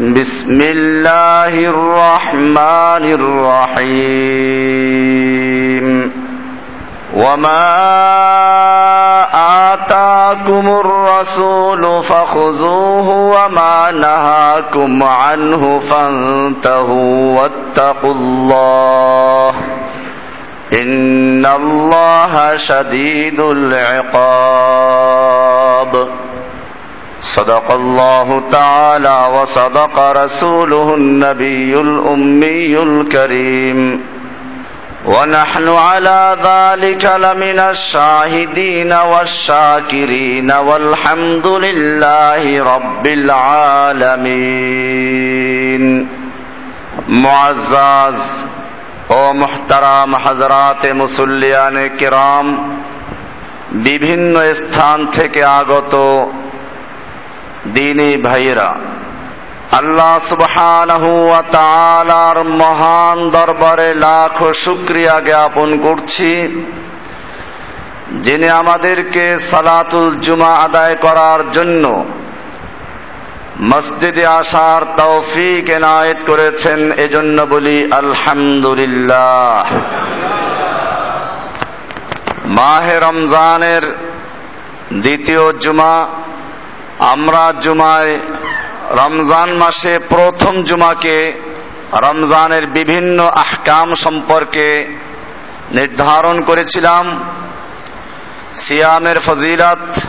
بسم الله الرحمن الرحيم. وما آتاكم الرسول فخذوه وما نهاكم عنه فانتهوا واتقوا الله إن الله شديد العقاب صدق الله تعالى وصدق رسوله النبي الأمي الكريم ونحن على ذلك لمن الشاهدين والشاكرين والحمد لله رب العالمين معزز ও মুহতারাম হাজরাতে মুসল্লিয়ানে কিরাম বিভিন্ন স্থান থেকে আগত দিনী ভাইয়েরা, আল্লাহ তাআলার মহান দরবারে লাখ শুকরিয়া জ্ঞাপন করছি, যিনি আমাদেরকে সালাতুল জুমা আদায় করার জন্য মসজিদে আসার তৌফিক এনায়েত করেছেন, এজন্য বলি আলহামদুলিল্লাহ। মাহে রমজানের দ্বিতীয় জুমা আমরা জুমায় রমজান মাসে প্রথম জুমাকে রমজানের বিভিন্ন আহকাম সম্পর্কে নির্ধারণ করেছিলাম। সিয়ামের ফজিলত,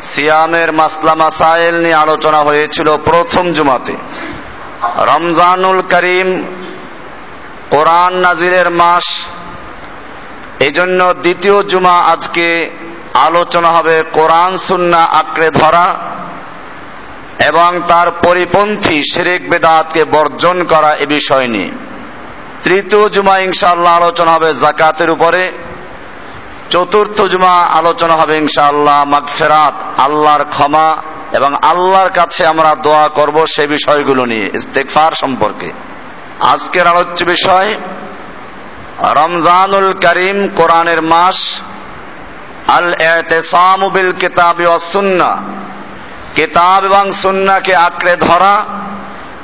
সিয়ামের মাসলা মাসাইল নিয়ে আলোচনা হয়েছিল প্রথম জুমাতে। রমজানুল করিম কোরআন নাজিরের মাস, এজন্য দ্বিতীয় জুমা আজকে আলোচনা হবে কোরআন, সুন্না আঁকড়ে ধরা। এবং তার পরিপন্থী শেরেক বেদাতকে বর্জন করা এ বিষয় নিয়ে। তৃতীয় জুমা ইনশাআল্লাহ আলোচনা হবে জাকাতের উপরে। চতুর্থ জুমা আলোচনা হবে ইনশাআল্লাহ মাগফেরাত, আল্লাহর ক্ষমা এবং আল্লাহর কাছে আমরা দোয়া করব সে বিষয়গুলো নিয়ে ইস্তেকফার সম্পর্কে। আজকের আলোচ্য বিষয়, রমজানুল করিম কোরআনের মাস আল এতেসামু বিল কিতাবি সুন্নাহ কেতাব এবং সুন্নাকে আঁকড়ে ধরা,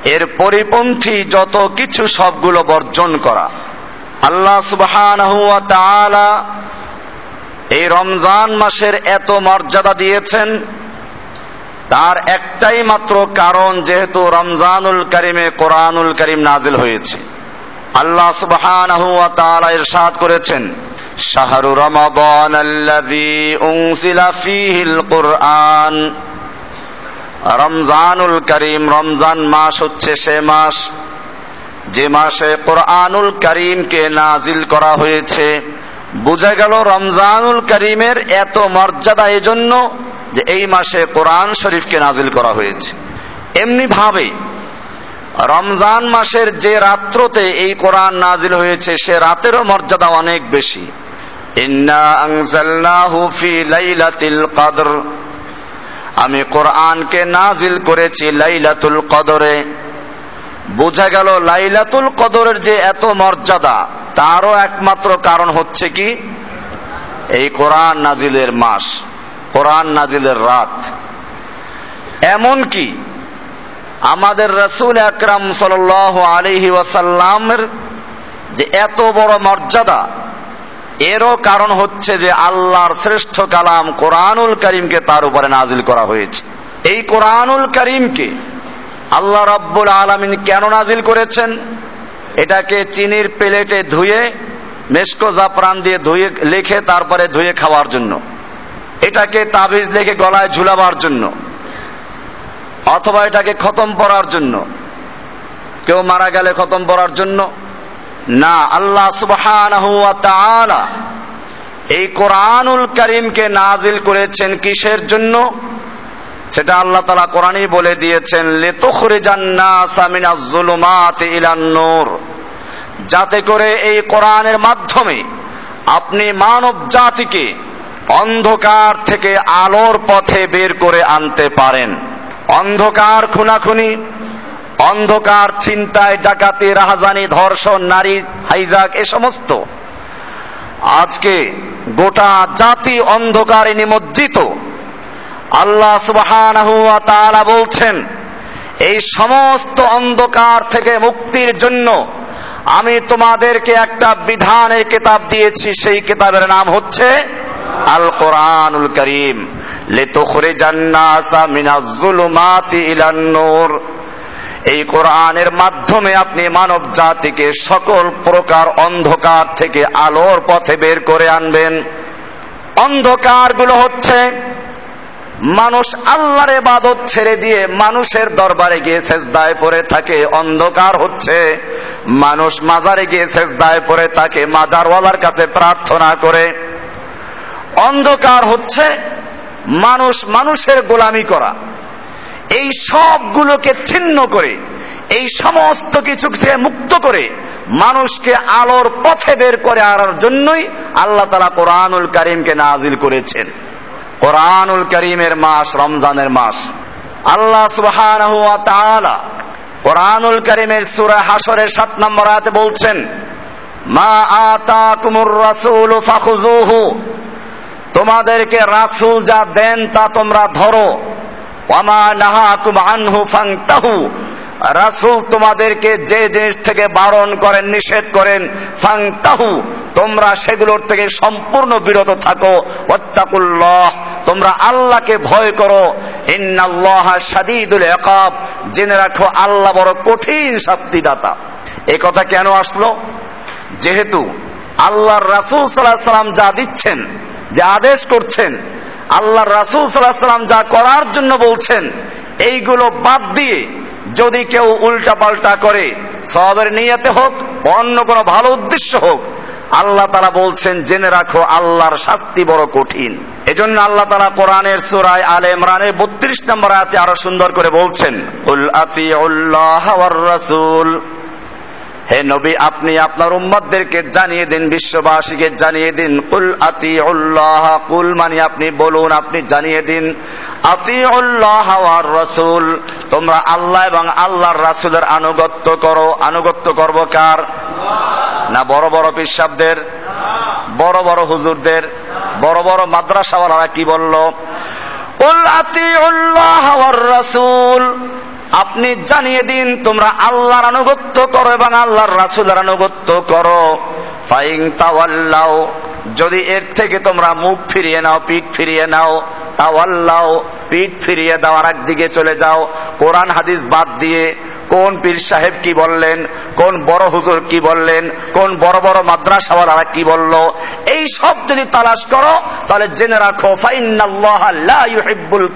এর পরিপন্থী যত কিছু সবগুলো বর্জন করা। আল্লাহ সুবহান এই রমজান মাসের এত মর্যাদা দিয়েছেন, তার একটাই মাত্র কারণ যেহেতু রমজানুল করিমে কোরআনুল করিম নাজিল হয়েছে। আল্লাহ সুবহান ইরশাদ করেছেন, শাহরু রমাদান কুরআন। রমজানুল করিম, রমজান মাস হচ্ছে সে মাস। যে মাসে কোরআনুল করিমকে নাজিল করা হয়েছে, বোঝা গেল রমজানুল করিমের এত মর্যাদা এজন্য যে এই মাসে কোরআন শরীফকে নাজিল করা হয়েছে। এমনি ভাবে, রমজান মাসের যে রাত্রতে এই কোরআন নাজিল হয়েছে, সে রাতেরও মর্যাদা অনেক বেশি। ইন্না আনজালনাহু ফি লাইলাতিল কদর। আমি কোরআনকে নাজিল করেছি লাইলাতুল কদরে। বোঝা গেল লাইলাতুল কদরের যে এত মর্যাদা, তারও একমাত্র কারণ হচ্ছে কি? এই কোরআন নাজিলের মাস, কোরআন নাজিলের রাত। এমন কি আমাদের রসুল আকরাম সাল আলহি ওয়াসাল্লামের যে এত বড় মর্যাদা এরও কারণ হচ্ছে যে আল্লাহর শ্রেষ্ঠ কালাম কোরআনুল করিমকে তার উপরে নাজিল করা হয়েছে। এই কোরআনুল করিমকে আল্লাহ রব্বুল আলমিন কেন নাজিল করেছেন? এটাকে চিনির প্লেটে ধুয়ে মেসকো জাফরান দিয়ে ধুয়ে, লিখে তারপরে ধুয়ে খাওয়ার জন্য। এটাকে তাবিজ লেখে গলায় ঝুলাবার জন্য। অথবা এটাকে খতম পড়ার জন্য। কেউ মারা গেলে খতম পড়ার জন্য। না আল্লাহ সুবহানাহু এই কোরআনুল করিমকে নাজিল করেছেন কিসের জন্য? সেটা আল্লাহ তালা কোরআনই বলে দিয়েছেন নূর। যাতে করে এই কোরআনের মাধ্যমে আপনি মানব জাতিকে অন্ধকার থেকে আলোর পথে বের করে আনতে পারেন। অন্ধকার খুনাখুনি অন্ধকার ছিনতাই ডাকাতি, রাহাজানি, ধর্ষণ, নারী, হাইজাক, এ সমস্ত। আজকে গোটা জাতি অন্ধকারে নিমজ্জিত। আল্লাহ ওয়া বলছেন, এই সমস্ত অন্ধকার থেকে মুক্তির জন্য আমি তোমাদেরকে একটা বিধানের কিতাব দিয়েছি। সেই কিতাবের নাম হচ্ছে আল কোরআনুল করিম। লিতুখরিজান্নাসা মিনাজ জুলুমাতি ইলান নূর এই কোরআনের মাধ্যমে আপনি মানব জাতিকে সকল প্রকার অন্ধকার থেকে আলোর পথে বের করে আনবেন। অন্ধকারগুলো হচ্ছে, মানুষ আল্লাহর এবাদত ছেড়ে দিয়ে মানুষের দরবারে গিয়ে সেজদায় পড়ে থাকে, অন্ধকার হচ্ছে। মানুষ মাজারে গিয়ে সেজদায় পড়ে থাকে, মাজারওয়ালার কাছে প্রার্থনা করে। অন্ধকার হচ্ছে, মানুষ মানুষের গোলামি করা। এই সবগুলোকে ছিন্ন করে, এই সমস্ত কিছু মুক্ত করে মানুষকে আলোর পথে বের করে আনার জন্যই আল্লাহ তালা কোরআনুল করিমকে নাজিল করেছেন। কোরআনুল করিমের মাস, রমজানের মাস। আল্লাহ সুবহান কোরআনুল করিমের সুরা হাসরের সাত নম্বর আয়াতে বলছেন, মা আতা কুমুর রাসুল তোমাদেরকে রাসুল যা দেন তা তোমরা ধরো। ওয়ামা নাহাকুম আনহু ফাংতাহু। রাসুল তোমাদেরকে যে জিনিস থেকে বারণ করেন, নিষেধ করেন, ফাংতাহু। তোমরা সেগুলোর থেকে সম্পূর্ণ বিরত থাকো ওত্তাকুল্লাহ তোমরা আল্লাহকে ভয় করো। ইন্নাল্লাহ সাদিদুল একাব জেনে রাখো, আল্লাহ বড় কঠিন শাস্তিদাতা। এ কথা কেন আসলো? যেহেতু আল্লাহর রাসুল সাল্লাহ সাল্লাম যা দিচ্ছেন, যে আদেশ করছেন আল্লাহ রাসুল সাল্লাহ সাল্লাম যা করার জন্য বলছেন, এইগুলো বাদ দিয়ে যদি কেউ উল্টা পাল্টা করে সবের নিয়াতে হোক অন্য কোনো ভালো উদ্দেশ্য হোক, আল্লাহ তারা বলছেন, জেনে রাখো, আল্লাহর শাস্তি বড় কঠিন। এজন্য আল্লাহ তারা কোরআনের সুরায় আলে ইমরানের বত্রিশ নম্বর আয়াতে আরও সুন্দর করে বলছেন উল আতি রাসূল। হে নবী, আপনি আপনার উম্মতদেরকে জানিয়ে দিন, বিশ্ববাসীকে জানিয়ে দিন। কুল আতি উল্লাহ কুল মানে আপনি বলুন, আপনি জানিয়ে দিন। আতি উল্লাহ আর রসুল, তোমরা আল্লাহ এবং আল্লাহর রাসুলের আনুগত্য করো। আনুগত্য করব কার? না বড় বড় পিসাবদের বড় বড় হুজুরদের? বড় বড় মাদ্রাসাওয়ালারা কি বলল? উল আতি উল্লাহ রাসুল আপনি জানিয়ে দিন, তোমরা আল্লাহর আনুগত্য করো এবং আল্লাহর রাসুলের আনুগত্য করো। ফাইং তাওয়াল্লাও যদি এর থেকে তোমরা মুখ ফিরিয়ে নাও, পিঠ ফিরিয়ে নাও তাওয়াল্লাও পিঠ ফিরিয়ে দেওয়ার একদিকে চলে যাও। কোরআন হাদিস বাদ দিয়ে কোন পীর সাহেব কি বললেন? কোন বড় হুজুর কি বললেন? কোন বড় বড় মাদ্রাসাওয়ালারা কি বলল? এই সব যদি তালাশ করো, তাহলে জেনে রাখো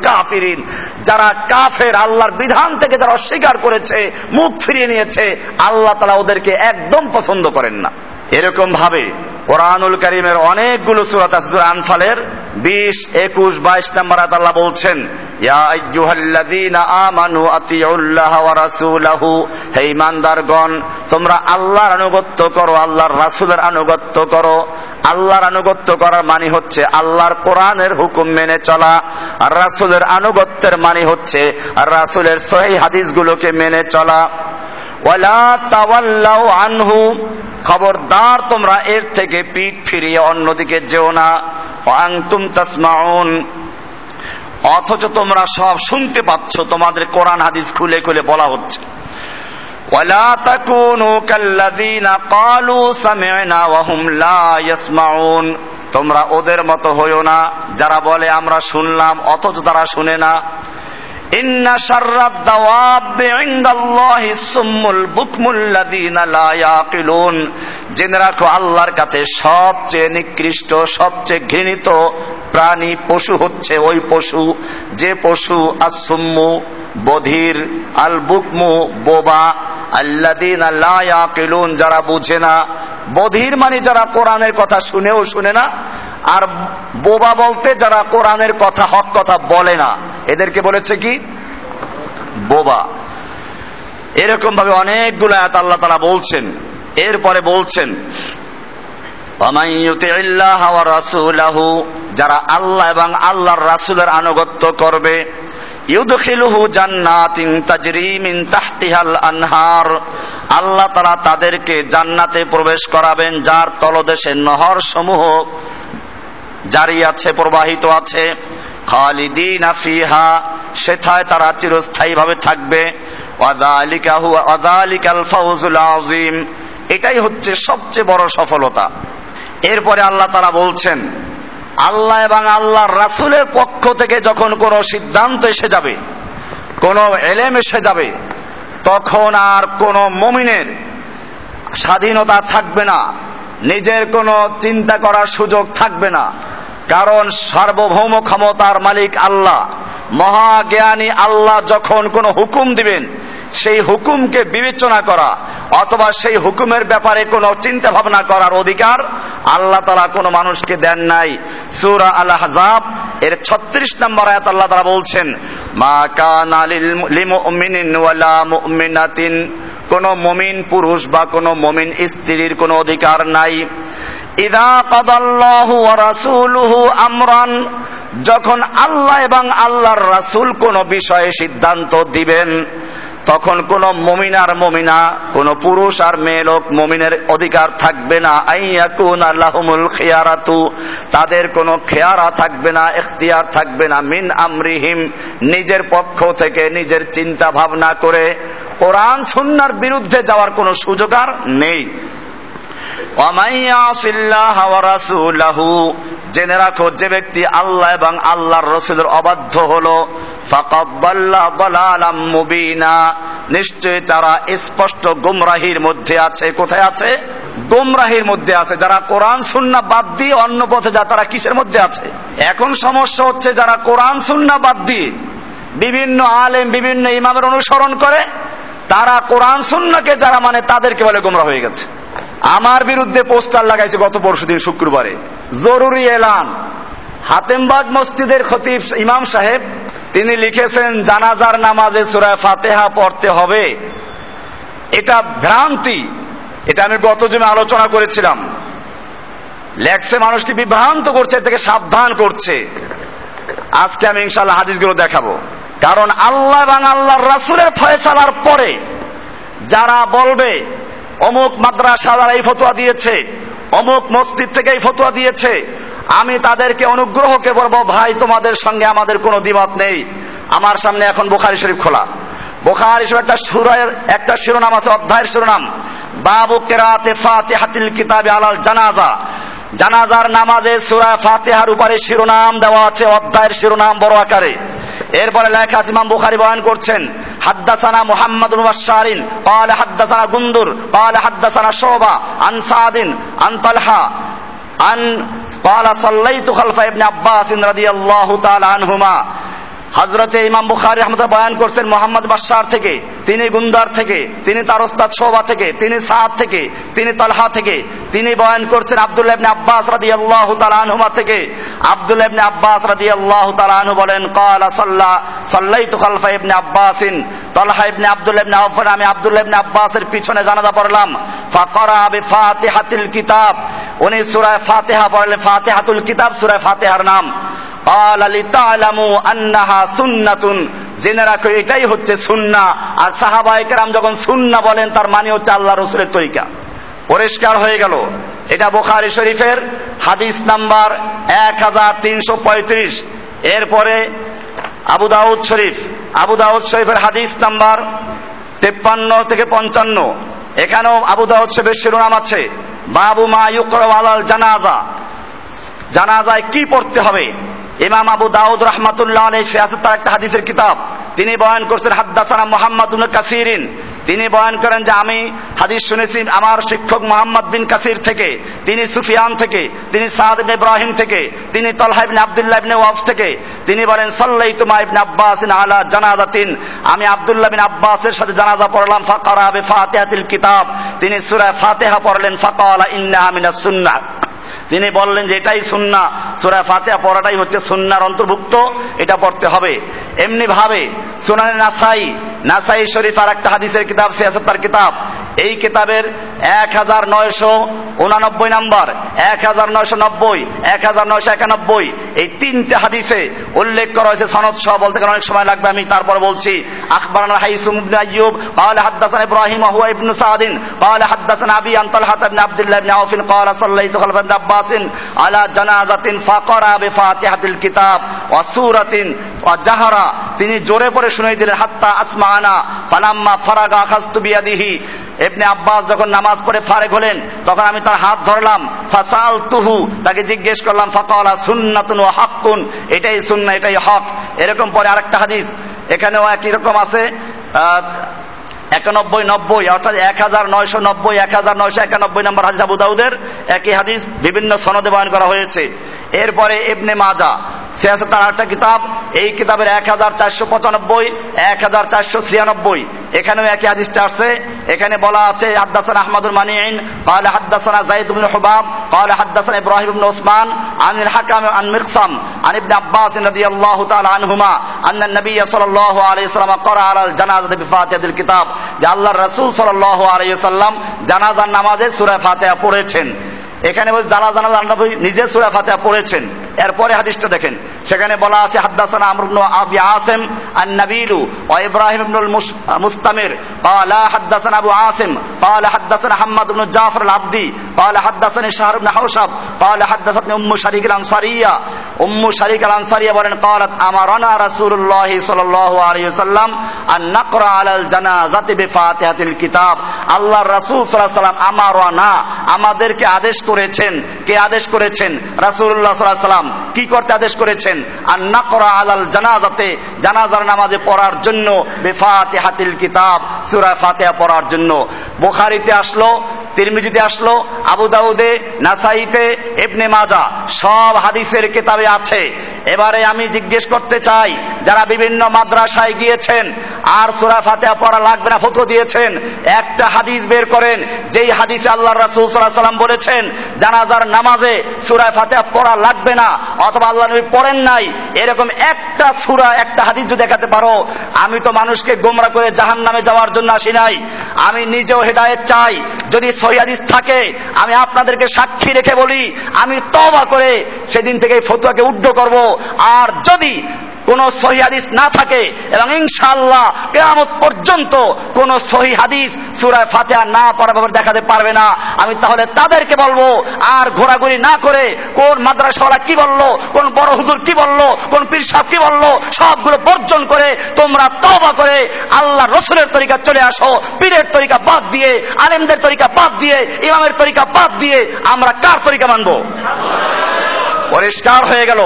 কাফিরিন। যারা কাফের, আল্লাহর বিধান থেকে যারা অস্বীকার করেছে, মুখ ফিরিয়ে নিয়েছে, আল্লাহ তালা ওদেরকে একদম পছন্দ করেন না। এরকম ভাবে কোরআনুল করিমের অনেকগুলো সুরাত আনফালের বিশ, একুশ, বাইশ নম্বর আল্লাহ বলছেন আমানু হে ইমানদারগণ তোমরা আল্লাহর আনুগত্য করো, আল্লাহর রাসুলের আনুগত্য করো। আল্লাহর আনুগত্য করার মানে হচ্ছে আল্লাহর কোরআনের হুকুম মেনে চলা। আর রাসুলের আনুগত্যের মানে হচ্ছে আর রাসুলের সহি হাদিসগুলোকে মেনে চলা। ওয়ালা তাওয়াল্লাউ আনহু, খবরদার তোমরা এর থেকে পিঠ ফিরিয়ে অন্যদিকে যেও না। আংতুম তাসমাউন অথচ তোমরা সব শুনতে পাচ্ছ তোমাদের কোরআন হাদিস খুলে খুলে বলা হচ্ছে ولا تكونوا كالذين قالوا سمعنا وهم لا يسمعون তোমরা ওদের মতো হইও না যারা বলে আমরা শুনলাম অথচ তারা শুনে না ইন্না শাররাদ দাওয়াবি ইনদাল্লাহি সুম্মুল বুকমুল্লাযীনা লা ইয়াকিলুন জেনে রাখো আল্লাহর কাছে সবচেয়ে নিকৃষ্ট সবচেয়ে ঘৃণিত প্রাণী পশু হচ্ছে ওই পশু। যে পশু আসুম্মু বধির আল বুকমু বোবা আল্লাদিন আল্লাহ যারা বুঝে না। বধির মানে যারা কোরআনের কথা শুনেও শুনে না, আর বোবা বলতে যারা কোরআনের কথা, হক কথা বলে না। এদেরকে বলেছে কি? বোবা। এরকম ভাবে অনেকগুলো আয়াত আল্লাহ তারা বলছেন। এরপরে বলছেন যারা আল্লাহ এবং আল্লাহর রাসুলের আনুগত্য করবে আনহার, আল্লাহ তারা তাদেরকে জান্নাতে প্রবেশ করাবেন, যার তলদেশে নহর সমূহ জারি আছে, প্রবাহিত আছে। খালিদিন ফিহা, সেথায় তারা চিরস্থায়ীভাবে থাকবে। ওয়াদালিকা হুয়া ওয়াদালিকাল ফাউজুল আযীম, এটাই হচ্ছে সবচেয়ে বড় সফলতা। এরপরে আল্লাহ তারা বলছেন, আল্লাহ এবং আল্লাহর রাসুলের পক্ষ থেকে যখন কোনো সিদ্ধান্ত এসে যাবে, কোনো এলেম এসে যাবে, তখন আর কোনো মমিনের স্বাধীনতা থাকবে না, নিজের কোনো চিন্তা করার সুযোগ থাকবে না, কারণ সার্বভৌম ক্ষমতার মালিক আল্লাহ, মহাজ্ঞানী আল্লাহ যখন কোনো হুকুম দিবেন সেই হুকুমকে বিবেচনা করা অথবা সেই হুকুমের ব্যাপারে কোনো চিন্তা ভাবনা করার অধিকার আল্লাহ তালা কোনো মানুষকে দেন নাই। সুরা আল হাজাব এর ছত্রিশ নম্বর আয়াত আল্লাহ তারা বলছেন, মা কানা লিমুমিনিন ওয়ালা মুমিনাতিন। কোন মমিন পুরুষ বা কোন মমিন স্ত্রীর কোনো অধিকার নাই। ইদা কাদাল্লাহু ওয়া রাসূলুহু আমরান। যখন আল্লাহ এবং আল্লাহর রাসূল কোন বিষয়ে সিদ্ধান্ত দিবেন তখন কোন মমিনার মমিনা, কোন পুরুষ আর মেয়ে লোক মমিনের অধিকার থাকবে না। আইয়াকুন আল্লাহমুল খেয়ারাতু, তাদের কোনো খেয়ারা থাকবে না এখতিয়ার থাকবে না। মিন আমরিহিম, নিজের পক্ষ থেকে নিজের চিন্তা ভাবনা করে কোরআন সুন্নার বিরুদ্ধে যাওয়ার কোনো সুযোগ আর নেই জেনে রাখো যে ব্যক্তি আল্লাহ এবং আল্লাহর রসুলের অবাধ্য হলো নিশ্চয় তারা স্পষ্ট গুমরাহির মধ্যে আছে, কোথায় আছে? গুমরাহির মধ্যে আছে। যারা কোরআন সুন্না বাদ দিয়ে অন্য পথে যা তারা কিসের মধ্যে আছে? এখন সমস্যা হচ্ছে যারা কোরআন সুন্না বাদ দিয়ে বিভিন্ন আলেম, বিভিন্ন ইমামের অনুসরণ করে, তারা কোরআন সুন্নাকে যারা মানে তাদেরকে বলে গুমরা হয়ে গেছে। আমার বিরুদ্ধে পোস্টার লাগাইছে গত পরশু দিন শুক্রবারে। জরুরি এলান। হাতেমবাগ মসজিদের খতিব ইমাম সাহেব তিনি লিখেছেন, জানাজার নামাজে সুরায় ফাতেহা পড়তে হবে। এটা ভ্রান্তি। এটা আমি গত জমে আলোচনা করেছিলাম। লেখছে মানুষকে বিভ্রান্ত করছে থেকে সাবধান করছে। আজকে আমি ইনশাল্লাহ হাদিসগুলো দেখাবো। কারণ আল্লাহ এবং আল্লাহর রাসুলের ফয়সালার পরে যারা বলবে, অমুক মাদ্রাসা দ্বারা এই ফতোয়া দিয়েছে, অমুক মসজিদ থেকে এই ফতোয়া দিয়েছে আমি তাদেরকে অনুগ্রহকে বলবো ভাই তোমাদের সঙ্গে আমাদের কোনো দ্বিমত নেই আমার সামনে এখন বোখারি শরীফ খোলা বোখারি শরীফ একটা সুরের একটা শিরোনাম আছে অধ্যায়ের শিরোনাম বাবু কেরাতে ফাতে হাতিল কিতাবে আলাল জানাজা জানাজার নামাজে সুরা ফাতেহার উপরে শিরোনাম দেওয়া আছে অধ্যায়ের শিরোনাম বড় আকারে এরপরে লেখা ইমাম বুখারি বয়ান করছেন হাদ্দাসানা মুহাম্মদ বাশারিন قال حدثنا গুন্দুর قال حدثنا شعبة عن سعد عن طلحة عن قال صليت خلف ابن عباس رضي الله تعالى عنهما হজরতে ইমাম বুখারি রহমতুল্লাহ বয়ান করছেন, মোহাম্মদ বাশার থেকে, তিনি গুন্দার থেকে, তিনি তার ওস্তাদ শোভা থেকে, তিনি সাদ থেকে, তিনি তালহা থেকে, তিনি বয়ান করছেন আব্দুল্লাহ ইবনে আব্বাস রাদিয়াল্লাহু তাআলা আনহুমা থেকে। আব্দুল্লাহ ইবনে আব্বাস রাদিয়াল্লাহু তাআলা আনহু বলেন, ক্বালা সাল্লা, সাল্লাইতু খালফা ইবনে আব্বাসিন। তালহা ইবনে আব্দুল্লাহ ইবনে আউফ আমি আব্দুল্লাহ ইবনে আব্বাসের পিছনে জানাজা পড়লাম। ফাকরা বিফাতিহাতিল কিতাব। উনি সূরা ফাতিহা পড়লেন ফাতিহাতুল কিতাব, সূরা ফাতিহার নাম। সুন্নাতুন জেনে রাখো, এটাই হচ্ছে সুন্না। আর সাহাবাইকেরাম যখন সুন্না বলেন, তার মানে হচ্ছে আল্লাহ রসুলের তরিকা। পরিষ্কার হয়ে গেল। এটা বোখারি শরীফের হাদিস নাম্বার এক হাজার তিনশো পঁয়ত্রিশ। এরপরে আবু দাউদ শরীফ। আবু দাউদ শরীফের হাদিস নাম্বার তেপ্পান্ন থেকে পঞ্চান্ন। এখানেও আবু দাউদ শরীফের শিরোনাম আছে। বাবু মা ইউকরা আলাল জানাজা। জানাজায় কি পড়তে হবে? ইমাম আবু দাউদ রহমাতুল্লাহ আলাই সে আছে তার একটা হাদিসের কিতাব। তিনি বয়ান করছেন, হাদ্দাসানা মোহাম্মদ কাসিরিন। তিনি বয়ান করেন যে, আমি হাদিস শুনেছি আমার শিক্ষক মোহাম্মদ বিন কাসির থেকে, তিনি সুফিয়ান থেকে, তিনি সাদ ইবনে ইব্রাহিম থেকে, তিনি তলহা ইবনে আব্দুল্লাহ ইবনে ওয়াফ থেকে। তিনি বলেন সাল্লাইতু মা ইবনে আব্বাস আলা জানাজাতিন। আমি আব্দুল্লাহ বিন আব্বাসের সাথে জানাজা পড়লাম ফাকারা বে ফাতিহাতিল কিতাব। তিনি সূরা ফাতিহা পড়লেন ফাকালা ইন্নাহা মিনাস সুন্নাহ। তিনি বললেন যে এটাই সুন্না। সুরা ফাতেহা পড়াটাই হচ্ছে সুন্নার অন্তর্ভুক্ত, এটা পড়তে হবে। এমনি ভাবে সুনানে নাসাই নাসাই শরীফ আর একটা হাদিসের কিতাব সিয়াসত্তার কিতাব। এই কিতাবের এক হাজার নয়শো উনানব্বই নাম্বার এক হাজার নয়শো নব্বই এক হাজার নয়শো একানব্বই এই তিনটে হাদিসে উল্লেখ করা হয়েছে সনদ সহ বলতে গেলে অনেক সময় লাগবে আমি তারপর বলছি আখবরান হাইসুম ইবনে আইয়ুব قال حدثنا ابراهيم وهو ابن سعد قال حدثنا ابي عن طلحه بن عبد الله بن عوف قال صليت خلف ابن عباس على جنازه فقرا بفاتحه الكتاب وسوره وجهر তিনি জোরে পড়ে শুনিয়ে দিলেন হাত্তা আসমানা ফালাম্মা ফারাগা খাস্তু বিয়াদিহি এবনে আব্বাস যখন নামাজ পড়ে ফারেক হলেন, তখন আমি তার হাত ধরলাম ফাসাল তুহু তাকে জিজ্ঞেস করলাম, ফাকালা সুন্নাতুন ও হাক্কুন, এটাই সুন্না এটাই হক। এরকম পরে আরেকটা হাদিস, এখানেও একই রকম আছে একানব্বই নব্বই, অর্থাৎ এক হাজার নয়শো নব্বই এক হাজার নয়শো একানব্বই নম্বর হাদিস আবু দাউদের, একই হাদিস, বিভিন্ন সনদে বয়ন করা হয়েছে। এরপরে ইবনে মাজা সে আছে তার একটা কিতাব এই কিতাবের এক হাজার চারশো পঁচানব্বই এক হাজার চারশো ছিয়ানব্বই এখানেও একই হাদিসটা আসছে এখানে বলা আছে হাদ্দাসান আহমদুল মানিন قال حدثنا زيد بن حباب قال حدثنا ابراهيم بن عثمان عن الحكم عن مقسم عن ابن عباس رضي الله تعالى عنهما ان النبي صلى الله عليه وسلم قرأ على الجنازة بفاتحة الكتاب যে আল্লাহর রাসূল সাল্লাল্লাহু আলাইহি সাল্লাম জানাজার নামাজে সূরা ফাতিহা পড়েছেন এখানে বলছে জানা জানা নবী নিজে সূরা ফাতিহা পড়েছেন এরপরে হাদিসটা দেখেন। সেখানে বলা আছে, হাদ্দাসানা আমরুল আবি আসেম আন নাবিলু ও ইব্রাহিম মুস্তামির। قال حدثنا ابو عاصم قال حدثنا حماد بن جعفر العبدي قال حدثني شهر بن حوشب قال حدثتني ام شريك الانصاريه ام شريك الانصاريه বলেন قالت امرنا رسول الله صلى الله عليه وسلم ان نقرا على الجنازه بفاتحه الكتاب আল্লাহর রাসূল সাল্লাল্লাহু আলাইহি সাল্লাম আমারনা আমাদেরকে আদেশ করেছেন কে আদেশ করেছেন রাসূলুল্লাহ সাল্লাল্লাহু আলাইহি সাল্লাম কি করতে আদেশ করেছেন আর না করা আলাল জানাজাতে জানাজার নামাজে পড়ার জন্য বেফাতে হাতিল কিতাব সুরা ফাতেহা পড়ার জন্য। বোখারিতে আসলো, তিরমিজিতে আসলো, আবু দাউদে, নাসাইতে এবনে মাজা সব হাদিসের কেতাবে আছে। এবারে আমি জিজ্ঞেস করতে চাই, যারা বিভিন্ন মাদ্রাসায় গিয়েছেন, আর সুরা ফাতেহা পড়া লাগবে না ফটো দিয়েছেন, একটা হাদিস বের করেন, যেই হাদিসে আল্লাহ রাসূল সাল্লাম বলেছেন, জানাজার নামাজে সূরা ফাতিহা পড়া লাগবে না, অথবা আল্লাহ নবী পড়েন নাই, এরকম একটা সুরা, একটা হাদিস যদি দেখাতে পারো, আমি তো মানুষকে গোমরা করে জাহান নামে যাওয়ার জন্য আসি নাই, আমি নিজেও হেদায়েত চাই, যদি সহি হাদিস থাকে, আমি আপনাদেরকে সাক্ষী রেখে বলি, আমি তওবা করে সেদিন থেকে ফতুয়াকে উড্ড করব আর যদি কোন সহি হাদিস না থাকে, এবং ইনশাআল্লাহ কেয়ামত পর্যন্ত কোন সহি হাদিস সুরায় ফাতিহা না পড়ার ব্যাপারে দেখাতে পারবে না। আমি তাহলে তাদেরকে বলব, আর ঘোরাঘুরি না করে কোন মাদ্রাসাওয়ালা কি বলল, কোন বড় হুজুর কি বলল, কোন পীর সাহেব কি বলল, সবগুলো বর্জন করে তোমরা তওবা করে আল্লাহ রসুলের তরিকা চলে আসো, পীরের তরিকা বাদ দিয়ে, আলেমদের তরিকা বাদ দিয়ে, ইমামের তরিকা বাদ দিয়ে আমরা কার তরিকা মানবো? পরিষ্কার হয়ে গেল।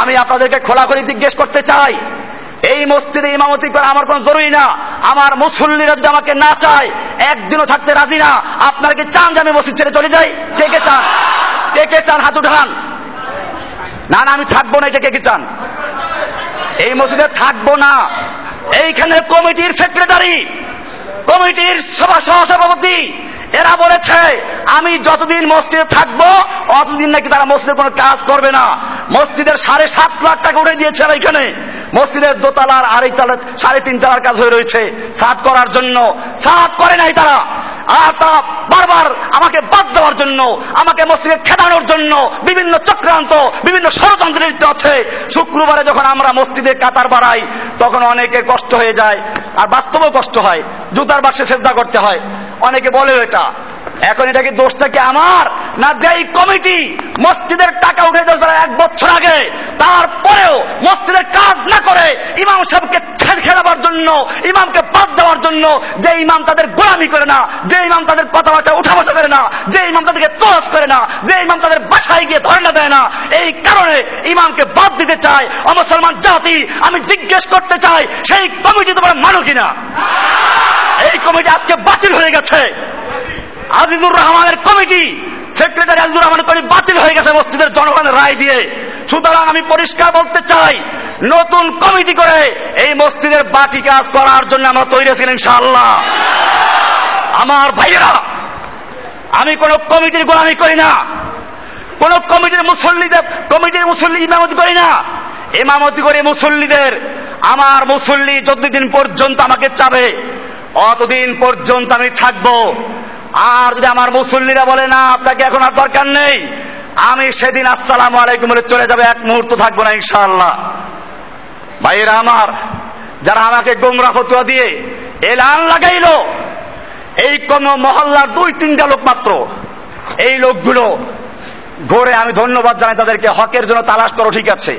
আমি আপনাদেরকে খোলাখুলি জিজ্ঞেস করতে চাই, এই মসজিদে ইমামতি করা আমার কোন জরুরি না। আমার মুসল্লিরা যদি আমাকে না চায়, একদিনও থাকতে রাজি না। আপনারা কি চান যে আমি মসজিদ ছেড়ে চলে যাই? কে কে চান? কে কে চান? হাত উঠান। না না, আমি থাকব না, এটা কে কে চান? এই মসজিদে থাকব না। এইখানে কমিটির সেক্রেটারি, কমিটির সভা সহসভাপতি এরা বলেছে, আমি যতদিন মসজিদে থাকব, অতদিন নাকি তারা মসজিদের কোনো কাজ করবে না। মসজিদের সাড়ে সাত লাখ টাকা উঠে দিয়েছে এখানে। মসজিদের দোতলার আড়াই তালা, সাড়ে তিন তালার কাজ হয়ে রয়েছে সাত করার জন্য। সাত করে নাই তারা। আর তারা বারবার আমাকে বাদ দেওয়ার জন্য, আমাকে মসজিদে খেদানোর জন্য বিভিন্ন চক্রান্ত, বিভিন্ন ষড়যন্ত্র আছে। শুক্রবারে যখন আমরা মসজিদে কাতার বাড়াই, তখন অনেকের কষ্ট হয়ে যায়, আর বাস্তবেও কষ্ট হয়। জুতার বাক্সে চেষ্টা করতে হয়। অনেকে বলে এটা। এখন এটা কি দোষটা কি আমার? না যেই কমিটি মসজিদের টাকা উঠে দশ এক বছর আগে, তারপরেও মসজিদের কাজ না করে ইমাম সাহেবকে খেলাবার জন্য, ইমামকে বাদ দেওয়ার জন্য যে ইমাম তাদের গোলামি করে না, যে ইমাম তাদের কথাবার্তা উঠা বসা করে না, যে ইমাম তাদেরকে তোয়াজ করে না, যে ইমাম তাদের বাসায় গিয়ে ধর্ণা দেয় না, এই কারণে ইমামকে বাদ দিতে চায় অমুসলমান জাতি। আমি জিজ্ঞেস করতে চাই, সেই কমিটি তোমরা মানো কিনা? এই কমিটি আজকে বাতিল হয়ে গেছে। আজিজুর রহমানের কমিটি, সেক্রেটারি আজিজুর রহমানের কমিটি বাতিল হয়ে গেছে মসজিদের জনগণের রায় দিয়ে। সুতরাং আমি পরিষ্কার বলতে চাই, নতুন কমিটি করে এই মসজিদের বাটি কাজ করার জন্য আমরা তৈরি আছি ইনশাআল্লাহ। আমার ভাইয়েরা, আমি কোন কমিটির গোলামি করি না। কোন কমিটির মুসল্লিদের, কমিটির মুসল্লি ইমামতি করি না। ইমামতি করে মুসল্লিদের, আমার মুসল্লি যতদিন পর্যন্ত আমাকে চাবে, অতদিন পর্যন্ত আমি থাকব। আর যদি আমার মুসল্লিরা বলে, না, আপনাকে এখন আর দরকার নেই। আমি সেদিন আসসালাম আলাইকুম বলে চলে যাবে, এক মুহূর্ত থাকব না, ইনশাআল্লাহ। ভাইয়েরা আমার, যারা আমাকে গোমরা ফতুয়া দিয়ে এলান লাগাইলো, এই কোন মহল্লার দুই, তিনটা লোক মাত্র। এই লোকগুলো ঘরে আমি ধন্যবাদ জানাই, তাদেরকে হকের জন্য তালাশ করো, ঠিক আছে।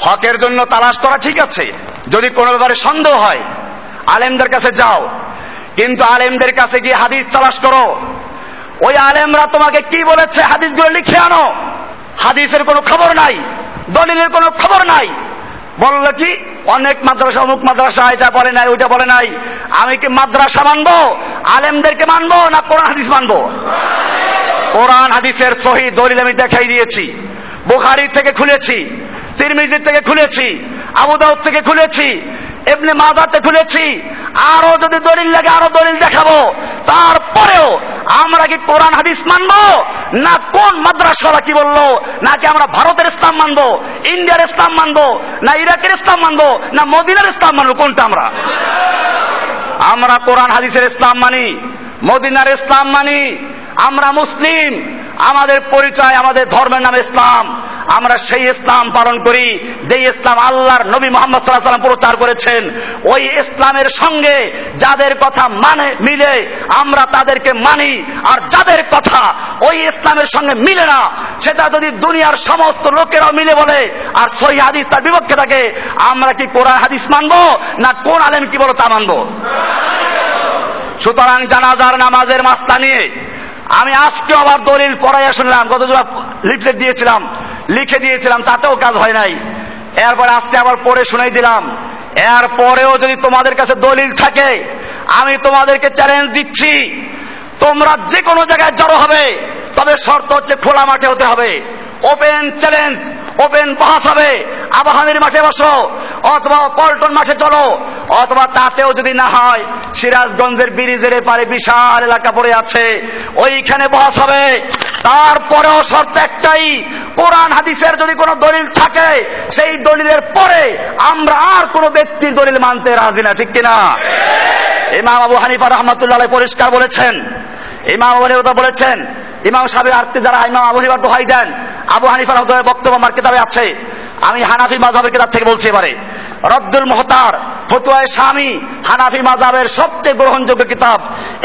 হকের জন্য তালাশ করা ঠিক আছে। যদি কোনো ব্যাপারে সন্দেহ হয়, আলেমদের কাছে যাও। কিন্তু আলেমদের কাছে গিয়ে হাদিস তালাশ করো। ওই আলেমরা তোমাকে কি বলেছে হাদিসগুলো লিখে আনো। হাদিসের কোনো খবর নাই, দলিলের কোনো খবর নাই। বলল কি, অনেক মাদ্রাসা, অমুক মাদ্রাসা, এটা বলে নাই, ওইটা বলে নাই। আমি কি মাদ্রাসা মানবো? আলেমদেরকে মানবো না কোরআন হাদিস মানবো? কোরআন হাদিসের সহি দলিল আমি দেখাই দিয়েছি। বুখারি থেকে খুলেছি, তিরমিজির থেকে খুলেছি আবুদাউদ থেকে খুলেছি এমনি মাজারতে খুলেছি। আরও যদি দলিল লাগে, আরও দলিল দেখাবো। তারপরেও আমরা কি কোরআন, হাদিস মানবো? না কোন মাদ্রাসাওয়ালা কি বলল? নাকি আমরা ভারতের ইসলাম মানবো? ইন্ডিয়ার ইসলাম মানবো? না ইরাকের ইসলাম মানবো? না মদিনার ইসলাম মানবো? কোনটা আমরা? আমরা কোরআন, হাদিসের ইসলাম মানি, মদিনার ইসলাম মানি, আমরা মুসলিম। আমাদের পরিচয় আমাদের ধর্মের নাম ইসলাম। আমরা সেই ইসলাম পালন করি যে ইসলাম আল্লাহর নবী মোহাম্মদ সাল্লাহ সাল্লাম প্রচার করেছেন। ওই ইসলামের সঙ্গে যাদের কথা মানে মিলে, আমরা তাদেরকে মানি। আর যাদের কথা ওই ইসলামের সঙ্গে মিলে না, সেটা যদি দুনিয়ার সমস্ত লোকেরাও মিলে বলে, আর সহি হাদিস তার বিপক্ষে থাকে, আমরা কি কোরআন হাদিস মানবো, না কোন আলেম কি বলো তা মানবো? সুতরাং জানাজার নামাজের মাস্তা নিয়ে আমি আজকে আবার দলিল পড়াইয়া শুনলাম, গত লিফলেট দিয়েছিলাম, লিখে দিয়েছিলাম, তাতেও কাজ হয় নাই। এরপর আজকে আবার পড়ে শুনাই দিলাম। এরপরেও যদি তোমাদের কাছে দলিল থাকে, আমি তোমাদেরকে চ্যালেঞ্জ দিচ্ছি। তোমরা যে কোনো জায়গায় জড়ো হবে, তবে শর্ত হচ্ছে খোলা মাঠে হতে হবে। ওপেন চ্যালেঞ্জ ওপেন পাস হবে। আবাহানির মাঠে বসো, অথবা পল্টন মাঠে চলো, অথবা তাতেও যদি না হয়, সিরাজগঞ্জের ব্রিজের পারে বিশাল এলাকা পড়ে আছে। ওইখানে বহাস হবে। তারপরেও শর্ত একটাই, কোরআন হাদিসের যদি কোনো দলিল থাকে, সেই দলিলের পরে আমরা আর কোনো ব্যক্তির দলিল মানতে রাজি না, ঠিক কিনা? ইমাম আবু হানিফা রহমতুল্লাহ পরিষ্কার বলেছেন। ইমাম বলেছেন ইমাম সাহেব আর্থিক যারা ইমাম আবু হানিফার দোহাই দেন। আবু হানিফার বক্তব্য আমার কিতাবে আছে। আমি হানাফি মাঝহের কিতাব থেকে বলছি এবারে। রদ্দুল মোহতার, ফতুয়ায় স্বামী হানাফি মাজাবের সবচেয়ে গ্রহণযোগ্য কিতাব।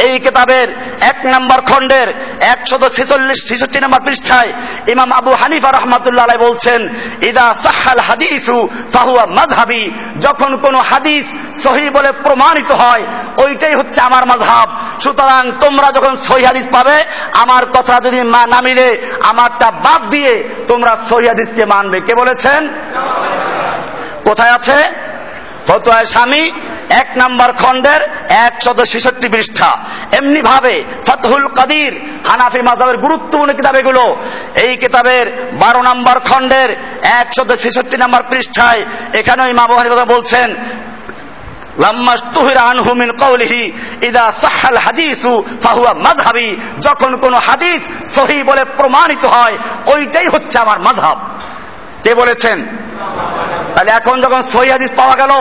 এই কিতাবের এক নম্বর খণ্ডের একশত ছেচল্লিশ, ছেষট্টি নম্বর পৃষ্ঠায় ইমাম আবু হানিফা রহমতুল্লাহ বলছেন, ইদা সাহাল হাদিসু ফাহুয়া মাঝহাবি যখন কোন হাদিস সহি বলে প্রমাণিত হয়, ওইটাই হচ্ছে আমার মাঝহাব সুতরাং তোমরা যখন সহি হাদিস পাবে, আমার কথা যদি না মিলে, আমারটা বাদ দিয়ে তোমরা সহি হাদিসকে মানবে। কে বলেছেন? কোথায় আছে? ফতোয়ায় স্বামী, এক নাম্বার খণ্ডের একশত ছেষট্টি পৃষ্ঠা। এমনি ভাবে ফতহুল কাদির হানাফি মাজাবের গুরুত্বপূর্ণ কিতাব এগুলো। এই কিতাবের বারো নাম্বার খণ্ডের একশত ছেষট্টি নাম্বার পৃষ্ঠায় এখানে ওই ইমাম কথা বলছেন যখন কোন হাদিস সহি বলে প্রমাণিত হয়, ওইটাই হচ্ছে আমার মাঝহাব কে বলেছেন? তাহলে এখন যখন সহি হাদিস পাওয়া গেল,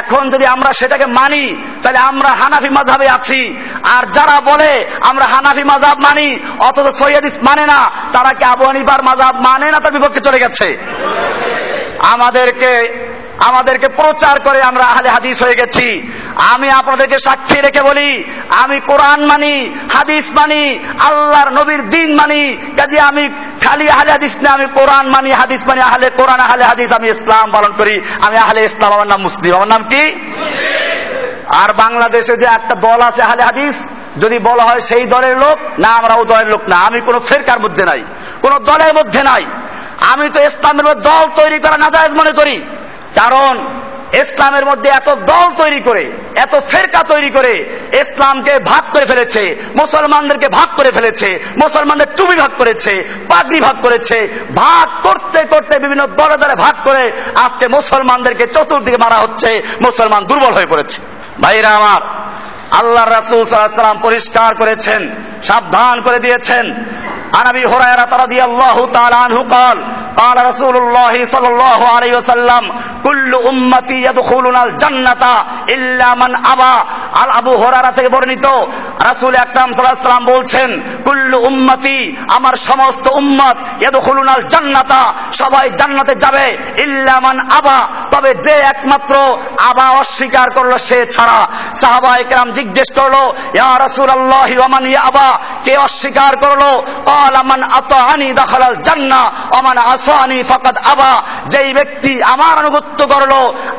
এখন যদি আমরা সেটাকে মানি, তাহলে আমরা হানাফি মাঝাবে আছি। আর যারা বলে আমরা হানাফি মাঝাব মানি, অথচ সহি হাদিস মানে না, তারা কি আবু হানিফার মাঝাব মানে না তার বিপক্ষে চলে গেছে? আমাদেরকে আমাদেরকে প্রচার করে আমরা আহলে হাদিস হয়ে গেছি। আমি আপনাদেরকে সাক্ষী রেখে বলি, আমি কোরআন মানি, হাদিস মানি, আল্লাহর নবীর দিন মানি, কাজে আমি খালি আহলে হাদিস না, আমি কোরআন মানি, হাদিস মানি, আহলে কোরআন, আহলে হাদিস আমি ইসলাম পালন করি। আমি আহলে ইসলাম, আমার নাম মুসলিম। আমার নাম কি? আর বাংলাদেশে যে একটা দল আছে আহলে হাদিস, যদি বলা হয় সেই দলের লোক, না, আমরা ও দলের লোক না। আমি কোনো ফেরকার মধ্যে নাই, কোন দলের মধ্যে নাই। আমি তো ইসলামের দল তৈরি করা নাজায়জ মনে করি। কারণ ইসলামের মধ্যে এত দল তৈরি করে, এত ফেরকা তৈরি করে, ইসলামকে ভাগ করে ফেলেছে, মুসলমানদেরকে ভাগ করে ফেলেছে, মুসলমানদের টুপি ভাগ করেছে, পাগড়ি ভাগ করেছে, ভাগ করতে করতে বিভিন্ন দলে দলে ভাগ করে আজকে মুসলমানদেরকে চতুর্দিকে মারা হচ্ছে, মুসলমান দুর্বল হয়ে পড়েছে। ভাইরা আমার আল্লাহ রাসুল সাল্লাম পরিষ্কার করেছেন, সাবধান করে দিয়েছেন। আনাবি হোরায়রা তারা দিয়ে আল্লাহ তালান হুকাল قال رسول الله صلى الله عليه وسلم كل امتي يدخلون الجنه الا من ابى আল আবু হুরায়রা থেকে বর্ণিত রাসূল আকরাম সাল্লাম বলছেন, কুল্লু উম্মতি, আমার সমস্ত উম্মত, ইয়াদখুলুনাল জান্নাতা, সবাই জান্নাতে যাবে, ইল্লা মান আবা। তবে যে একমাত্র আবা অস্বীকার করল সে ছাড়া। সাহাবা একরাম জিজ্ঞেস করল, ইয়া রাসূলুল্লাহ ওয়া মান আবা? কে অস্বীকার করল? ক্বালা মান আতাআনি দাখালাল জান্নাহ ওয়া মান আসানি ফাকাদ আবা। যেই ব্যক্তি আমার আনুগত্য করল,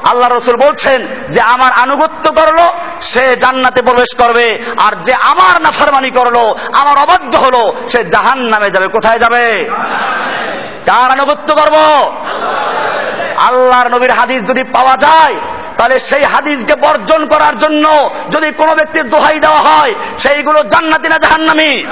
আল্লাহ রসুল বলছেন যে, আমার আনুগত্য করল, সে জান্নাতে প্রবেশ করবে, আর যে আমার নাফারমানি করল আমার অবাধ্য হলো, সে জাহান নামে যাবে। কোথায় যাবে? কার আনুগত্য করব? আল্লাহর নবীর হাদিস যদি পাওয়া যায় তাহলে সেই হাদিসকে বর্জন করার জন্য যদি কোনো ব্যক্তির দোহাই দেওয়া হয়, সেইগুলো জান্নাতি না জাহান্নামি?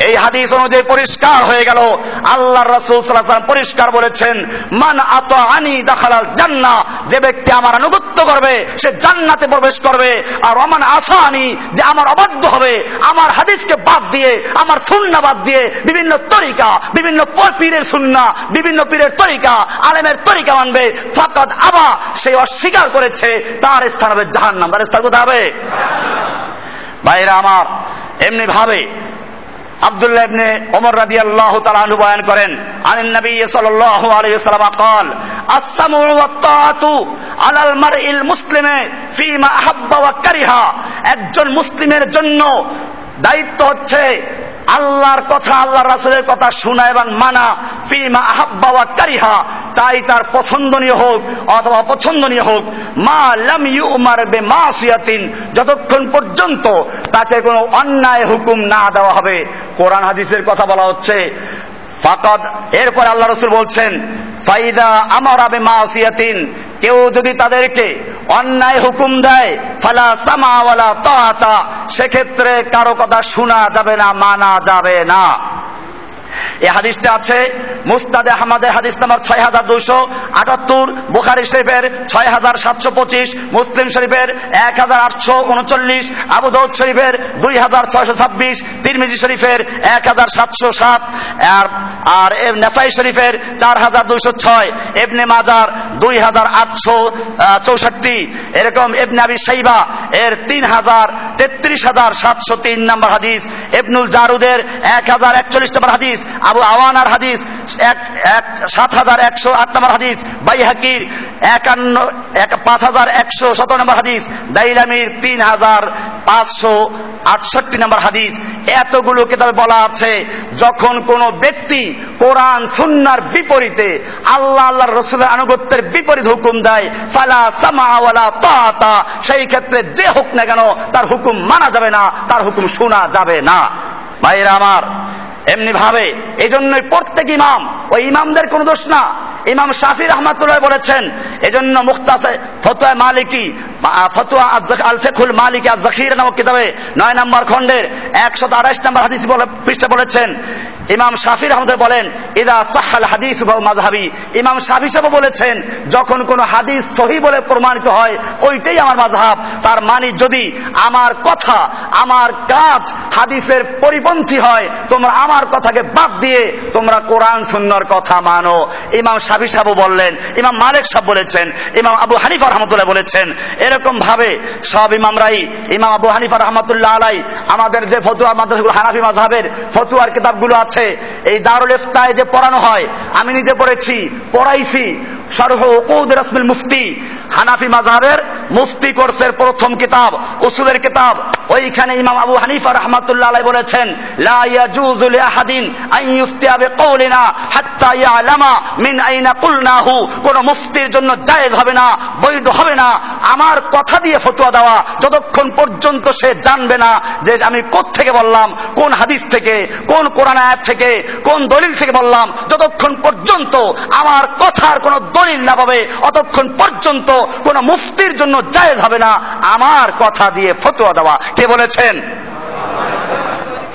এই হাদিস অনুযায়ী পরিষ্কার হয়ে গেল। আল্লাহ রসুল সাল্লাম পরিষ্কার বলেছেন, মান আত আনি দাখালাল জান্না যে ব্যক্তি আমার আনুগত্য করবে, সে জান্নাতে প্রবেশ করবে। আর অমান আশা আনি, যে আমার অবাধ্য হবে, আমার হাদিসকে বাদ দিয়ে, আমার সুন্না বাদ দিয়ে, বিভিন্ন তরিকা, বিভিন্ন পীরের সুন্না, বিভিন্ন পীরের তরিকা, আলেমের তরিকা মানবে। ফাকাদ আবা সেই অস্বীকার করেছে তার স্থান হবে জাহান্নাম তার স্থান কোথায় হবে ভাইরা আমার এমনি ভাবে আব্দুল্লাহ ইবনে ওমর রাদিয়াল্লাহু তাআলা আনহু বয়ান করেন আনিন নবী সাল্লাল্লাহু আলাইহি ওয়াসাল্লাম قال السمع والطاعة على المرء المسلم فيما أحب وكره একজন মুসলিমের জন্য দায়িত্ব হচ্ছে আল্লাহর কথা আল্লাহ রাসুলের কথা শোনা এবং মানা, ফিমা আহাব্বা ওয়া কারিহা চাই তার পছন্দনীয় হোক অথবা অপছন্দনীয় হোক, মা লাম ইউমার বে মাসিয়াতিন যতক্ষণ পর্যন্ত তাকে কোনো অন্যায় হুকুম না দেওয়া হবে। কোরআন হাদিসের কথা বলা হচ্ছে, ফাকাদ, এরপর আল্লাহ রসুল বলছেন, ফাইদা আমার আবে মাসিয়াতিন কেউ যদি তাদেরকে অন্যায় হুকুম দেয়, ফালা সামাওয়ালা তাহাতা সেক্ষেত্রে কারও কথা শোনা যাবে না, মানা যাবে না। এই হাদিসটা আছে মুস্তাদে আহমদের হাদিস নাম্বার ছয় হাজার দুইশো আটাত্তর, বুখারি শরীফের ছয় হাজার সাতশো পঁচিশ, মুসলিম শরীফের এক হাজার আটশো উনচল্লিশ, আবু দৌদ শরীফের দুই হাজার ছয়শো ছাব্বিশ, তিরমিজি শরীফের এক হাজার সাতশো সাত আর নেসাই শরীফের চার হাজার দুইশো ছয় এবনে মাজার দুই হাজার আটশো চৌষট্টি, এরকম এবনে আবি সাইবা এর তিন হাজার তেত্রিশ হাজার সাতশো তিন নম্বর হাদিস এবনুল জারুদের এক হাজার একচল্লিশ নম্বর হাদিস আবু আওয়ানার হাদিস, এক এক, সাত হাজার একশো আট নম্বর হাদিস বাইহাকির একান্ন, এক, পাঁচ হাজার একশো সতেরো নম্বর হাদিস, দাইলামির তিন হাজার পাঁচশো আটষট্টি নম্বর হাদিস। এতগুলো কিতাবে বলা আছে, যখন কোন ব্যক্তি কোরআন, সুন্নার বিপরীতে আল্লাহ আল্লাহর রসুলের আনুগত্যের বিপরীত হুকুম দেয়, ফালা সামাওয়ালা তাতা, সেই ক্ষেত্রে যে হোক না কেন তার হুকুম মানা যাবে না, তার হুকুম শোনা যাবে না। ভাইরা আমার এমনি ভাবে। এই জন্যই প্রত্যেক ইমাম ওই ইমামদের কোনো দোষ না। ইমাম শাফি রহমাতুল্লাহ বলেছেন, এজন্য মুখতাসে ফতোয়া মালিকি ফতুয়া আল ফেকুল মালিক আজ জাকির নামক কিতাবে নয় নম্বর খণ্ডের একশত আড়াইশ নম্বর হাদিস পৃষ্ঠা বলেছেন ইমাম শাফি রহমদ বলেন, ইদা সাহাল হাদিস মাজহাবি ইমাম শাফি সাহেব বলেছেন, যখন কোন হাদিস সহি বলে প্রমাণিত হয়, ওইটাই আমার মাঝহাব তার মানে যদি আমার কথা, আমার কাজ হাদিসের পরিপন্থী হয়, তোমরা আমার কথাকে বাদ দিয়ে তোমরা কোরআন সুন্নর কথা মানো। ইমাম শাফি সাহেব বললেন, ইমাম মালিক সাহেব বলেছেন, ইমাম আবু হানিফা রহমতুল্লাহ বলেছেন এরকম ভাবে সব ইমামরাই, ইমাম আবু হানিফা রহমতুল্লাহ আলাই, আমাদের যে ফতুয়া মাদ্রাসাগুলো হানাফি মাঝহাবের ফতুয়ার কিতাবগুলো আছে এই দারুল ইফতায় যে পড়ানো হয় আমি নিজে পড়েছি পড়াইছি। সরহ ওকুদ রাসমিল মুফতি হানাফি মাযহাবের মুফতি কোর্সের প্রথম কিতাব, উসুলের কিতাব। ওইখানে ইমাম আবু হানিফা রহমাতুল্লাহ আলাই বলেছেন, লা ইয়াজুজু লি আহাদিন আন ইফতিয়া বিকাউলিনা হাত্তা ইয়ালামা মিন আইনা কুলনাহু। কোন মুফতির জন্য জায়েজ হবে না, বৈধ হবে না। আমার কথা দিয়ে ফতোয়া দেওয়া যতক্ষণ পর্যন্ত সে জানবে না যে আমি থেকে বললাম, কোন হাদিস থেকে, কোন কোরআন আয়াত থেকে, কোন দলিল থেকে বললাম, যতক্ষণ পর্যন্ত আমার কথার কোন দলিল না পাবে, অতক্ষণ পর্যন্ত কোন মুফতির জন্য জায়েজ হবে না। আমার কথা দিয়ে ফতোয়া দেওয়া। কে বলেছেন?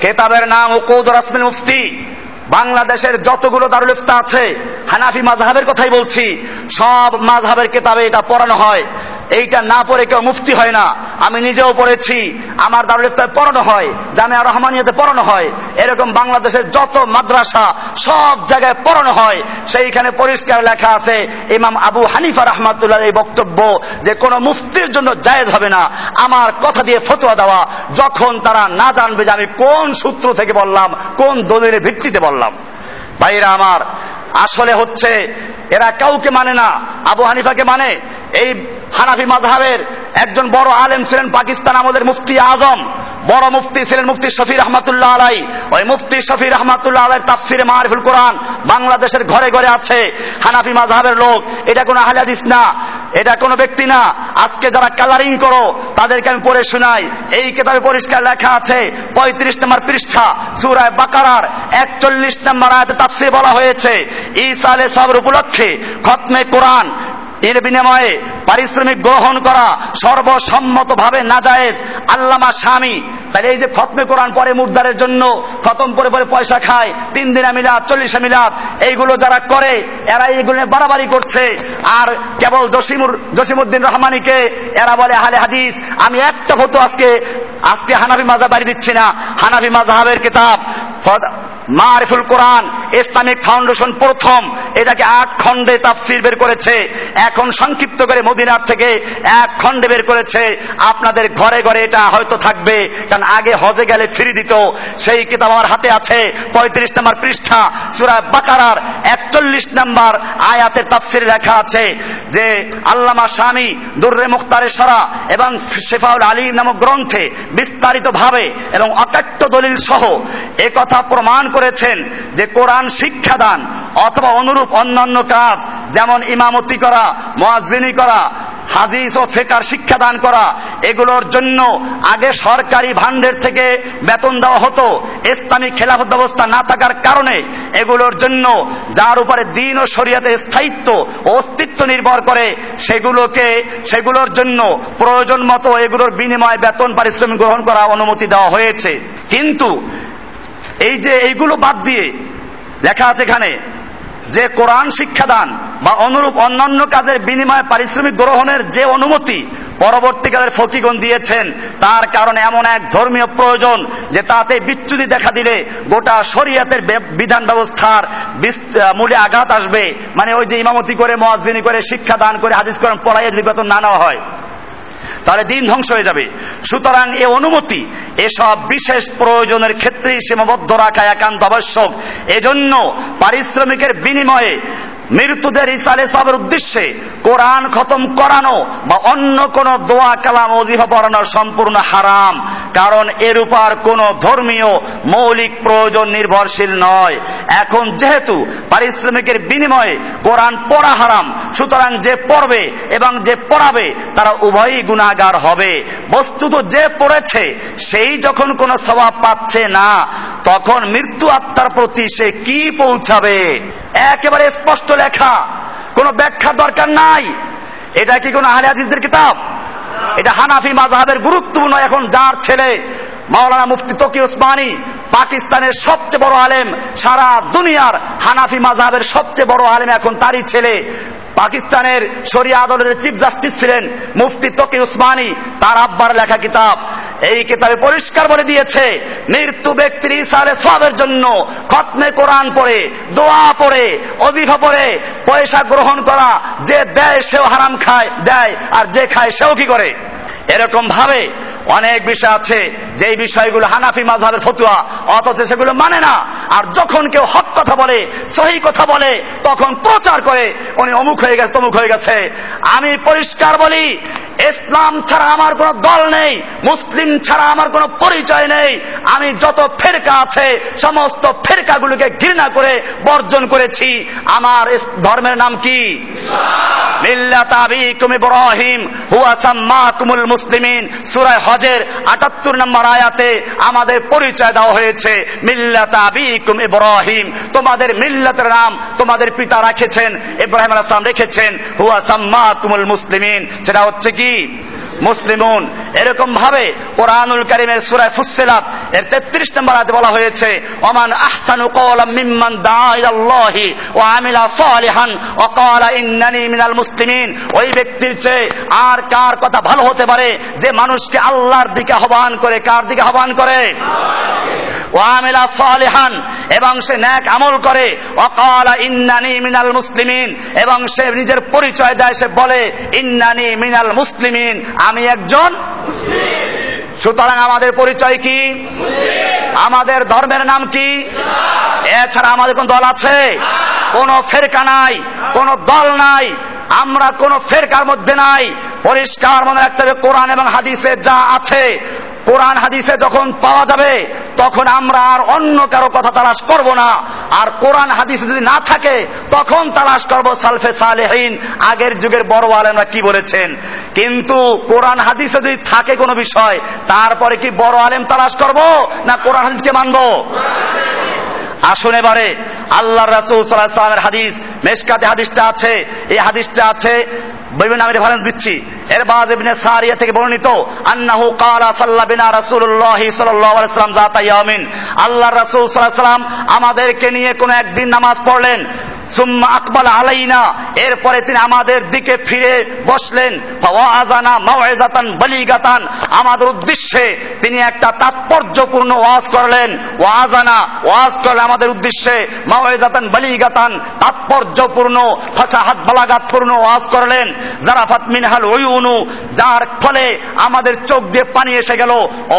কেতাবের নাম ওকৌদ রাসমিল মুফতি। বাংলাদেশের যতগুলো দারুল ইফতা আছে, হানাফি মাঝহাবের কথাই বলছি। সব মাঝহাবের কেতাবে এটা পড়ানো হয়। এইটা না পড়ে কেউ মুফতি হয় না। আমি নিজেও পড়েছি। আমার দারুল ইফতার পড়ানো হয়, জামিয়া রহমানিয়াতে পড়ানো হয়। এরকম বাংলাদেশের যত মাদ্রাসা সব জায়গায় পড়ানো হয়। সেইখানে পরিষ্কার লেখা আছে, ইমাম আবু হানিফা রহমাতুল্লাহ এই বক্তব্য যে কোন মুফতির জন্য জায়েজ হবে না। আমার কথা দিয়ে ফতোয়া দেওয়া, যখন তারা না জানবে যে আমি কোন সূত্র থেকে বললাম, কোন দলিলের ভিত্তিতে বললাম। ভাইরা আমার, আসলে হচ্ছে, এরা কাউকে মানে না। আবু হানিফাকে মানে এই হানাফি মাজহাবের একজন বড় আলেম ছিলেন পাকিস্তান আমাদের মুফতি আজম। বড় মুফতি ছিলেন মুফতি শফির রহমাতুল্লাহ আলাই। ওই মুফতি শফির রহমাতুল্লাহ আলাই তাফসিরে মারিফুল কোরআন বাংলাদেশের ঘরে ঘরে আছে। হানাফি মাজহাবের লোক, এটা কোনো আহলাদিস না, এটা কোনো ব্যক্তি না। আজকে যারা কালারিং করো, তাদেরকে আমি পড়ে শোনাই। এই কেতাবে পরিষ্কার লেখা আছে, পঁয়ত্রিশ নম্বর পৃষ্ঠা, সুরায় বাকারার একচল্লিশ নম্বর আয়াতে তাফসির বলা হয়েছে, ঈসা আলে সবর উপলক্ষে খতমে কোরআন এর বিনিময়ে পারিশ্রমিক গ্রহণ করা সর্বসম্মতভাবে নাজায়েজ আল্লামা স্বামী তাহলে এই যে খতমে কোরআন পরে মুর্দারের জন্য খতম করে পরে পয়সা খায়, তিন দিনা মিলাদ, চল্লিশা মিলাদ, এইগুলো যারা করে, এরা এইগুলো বাড়াবাড়ি করছে। আর কেবল জসিমুর জসিমুদ্দিন রহমানিকে এরা বলে হালে হাদিস, আমি একটা ফটো আজকে আজকে হানাফি মাজা বাড়ি দিচ্ছি না। হানাফি মাজাহাবের কিতাব মারিফুল কোরআন, ইসলামিক ফাউন্ডেশন প্রথম, এটাকে আট খণ্ডে তাফসির বের করেছে। এখন সংক্ষিপ্ত করে মদিনার থেকে এক খণ্ডে বের করেছে। আপনাদের ঘরে ঘরে এটা হয়তো থাকবে, কারণ আগে হজে গেলে ফিরি দিত। সেই কিতাব আমার হাতে আছে, পঁয়ত্রিশ নম্বর পৃষ্ঠা, সুরা বাকারার একচল্লিশ নম্বর আয়াতের তাফসির লেখা আছে, যে আল্লামা স্বামী দুর্রে মুখতারের সরা এবং শেফাউল আলী নামক গ্রন্থে বিস্তারিত ভাবে এবং অকাট্য দলিল সহ কথা প্রমাণ করেছেন যে কোরআন শিক্ষাদান অথবা অনুরূপ অন্যান্য কাজ, যেমন ইমামতি করা মোয়াজিনী করা হাজিস ও ফেকার শিক্ষাদান করা, এগুলোর জন্য আগে সরকারি ভান্ডের থেকে বেতন দেওয়া হতো ইসলামিক খেলাফত ব্যবস্থা না থাকার কারণে এগুলোর জন্য যার উপরে দিন ও শরীয়তের স্থায়িত্ব অস্তিত্ব নির্ভর করে, সেগুলোকে, সেগুলোর জন্য প্রয়োজন মতো এগুলোর বিনিময়ে বেতন পারিশ্রমিক গ্রহণ করা অনুমতি দেওয়া হয়েছে। কিন্তু এই যে এইগুলো বাদ দিয়ে লেখা আছে এখানে যে কোরআন শিক্ষাদান বা অনুরূপ অন্যান্য কাজের বিনিময়ে পারিশ্রমিক গ্রহণের যে অনুমতি পরবর্তীকালের ফকিগণ দিয়েছেন, তার কারণে এমন এক ধর্মীয় প্রয়োজন যে তাতে বিচ্যুতি দেখা দিলে গোটা শরীয়তের বিধান ব্যবস্থার মূলে আঘাত আসবে। মানে ওই যে ইমামতি করে মহাজিনী করে শিক্ষা দান করে, হাদিস করেন পড়াইয়ে যদি বেতন না নেওয়া হয়। তাহলে দিন ধ্বংস হয়ে যাবে। সুতরাং এ অনুমতি, এসব বিশেষ প্রয়োজনের ক্ষেত্রেই সীমাবদ্ধ রাখা একান্ত আবশ্যক। এজন্য পারিশ্রমিকের বিনিময়ে মৃত্যুদের ইসালে সবের উদ্দেশ্যে কোরআন খতম করানো বা অন্য কোন দোয়া কালাম অজিফা পড়ানো সম্পূর্ণ হারাম। কারণ এর উপর কোন ধর্মীয় মৌলিক প্রয়োজন নির্ভরশীল নয়। এখন যেহেতু পারিশ্রমিকের বিনিময়ে কোরআন পড়া হারাম, সুতরাং যে পড়বে এবং যে পড়াবে তারা উভয়ই গুণাগার হবে। বস্তুত যে পড়েছে সেই যখন কোনো স্বভাব পাচ্ছে না, তখন মৃত্যু আত্মার প্রতি সে কি পৌঁছাবে? একেবারে স্পষ্ট লেখা। কোনো ব্যাখ্যা দরকার নাই। এটা কি কোনো আহলে হাদিসদের কিতাব? এটা হানাফি মাজাহের গুরুত্বপূর্ণ এখন যার ছেলে মাওলানা মুফতি তকি উসমানি পাকিস্তানের সবচেয়ে বড় আলেম, সারা দুনিয়ার হানাফি মাজাহের সবচেয়ে বড় আলেম এখন তারই ছেলে। পাকিস্তানের শরিয়া আদালতের চিফ জাস্টিস ছিলেন মুফতি তকি উসমানী, তার আব্বার লেখা কিতাব। এই কিতাবে পরিষ্কার বলে দিয়েছে, মৃত্যু ব্যক্তির ইসালে সবের জন্য খতমে কোরআন পড়ে, দোয়া পড়ে অজিফা পড়ে, পয়সা গ্রহণ করা, যে দেয় সেও হারাম খায়, দেয়, আর যে খায় সেও কি করে? এরকম ভাবে অনেক বিষয় আছে যে বিষয়গুলো হানাফি মাঝহের ফতুয়া, অথচ সেগুলো মানে না। আর যখন কেউ হক কথা বলে, সহি কথা বলে, তখন প্রচার করে, উনি অমুক হয়ে গেছে, তমুক হয়ে গেছে। আমি পরিষ্কার বলি, ইসলাম ছাড়া আমার কোন দল নেই, মুসলিম ছাড়া আমার কোন পরিচয় নেই। আমি যত ফেরকা আছে, সমস্ত ফেরকাগুলোকে ঘৃণা করে বর্জন করেছি। আমার ধর্মের নাম কি? মিল্লাত আবিকুম ইব্রাহিম, হুয়া সাম্মাকুমুল মুসলিমিন। সূরা হজের 78 নম্বর আয়াতে আমাদের পরিচয় দেওয়া হয়েছে, মিল্লাত ইব্রাহিম। তোমাদের মিল্লাতের নাম তোমাদের পিতা রাখেছেন, ইব্রাহিম আলাইহিস সালাম রেখেছেন, হুয়া সাম্মা কুমুল মুসলিমিন। সেটা হচ্ছে কি? মুসলিমুন। এরকম ভাবে কোরআনুল করিমের সুরায় ফুসিলাত এর তেত্রিশ নম্বর আয়াতে বলা হয়েছে অমান আহসানু কওলাম মিম্মান দাআ ইলাল্লাহি ওয়া আমিলা সালিহান ওয়া ক্বালা ইন্নানি মিনাল মুসলিমিন। ওই ব্যক্তির চেয়ে আর কার কথা ভালো হতে পারে? যে মানুষকে আল্লাহর দিকে আহ্বান করে, কার দিকে আহ্বান করে? ওয়ামিলা সালিহান এবং সে ন্যাক আমল করে। অকালা ইন্নানি মিনাল মুসলিমিন এবং সে নিজের পরিচয় দেয় সে বলে ইন্নানি মিনাল মুসলিমিন আমি একজন সুতরাং আমাদের পরিচয় কি? আমাদের ধর্মের নাম কি? এছাড়া আমাদের কোন দল আছে? কোন ফেরকা নাই কোন দল নাই। আমরা কোন ফেরকার মধ্যে নাই। পরিষ্কার মনে রাখতে হবে কোরআন এবং হাদিসে যা আছে কোরআন হাদিসে যখন পাওয়া যাবে, তখন আমরা আর অন্য কারও কথা তালাশ করব না। আর কোরআন হাদিসে যদি না থাকে, তখন তালাশ করব সালফে সালেহীন, আগের যুগের বড় আলেমরা কি বলেছেন। কিন্তু কোরআন হাদিসে যদি থাকে কোনো বিষয়, তারপরে কি বড় আলেম তালাশ করব, না কোরআন হাদিসকে মানব? আসুন এবারে আল্লাহ রাসুল সাল্লাহ সাল্লামের হাদিস, মেশকাতে হাদিসটা আছে। এই হাদিসটা আছে বিভিন্ন আমি রেফারেন্স দিচ্ছি। এরবাজ ইবনে সারিয়া থেকে বর্ণিত, আন্নাহু কালা সাল্লা বিনা রাসূলুল্লাহ সাল্লাল্লাহু আলাইহি ওয়াসাল্লাম যাতা ইয়ামিন আল্লাহ রাসূল সাল্লাল্লাহু আলাইহি আমাদেরকে নিয়ে কোন একদিন নামাজ পড়লেন। সুম্মা আকবাল আলাইনা, এরপরে তিনি আমাদের দিকে ফিরে বসলেন। আজানা মাওয়াজাতান বলিগাতান, আমাদের উদ্দেশ্যে তিনি একটা তাৎপর্যপূর্ণ ওয়াজ করলেন। ওয়াজানা ওয়াজ করলেন আমাদের উদ্দেশ্যে মাওয়াজাতান বলিগাতান তাৎপর্যপূর্ণ, ফাসাহাত বালাগাতপূর্ণ ওয়াজ করলেন। জারাফাত মিনহাল উয়ুনু, যার ফলে আমাদের চোখ দিয়ে পানি এসে গেল।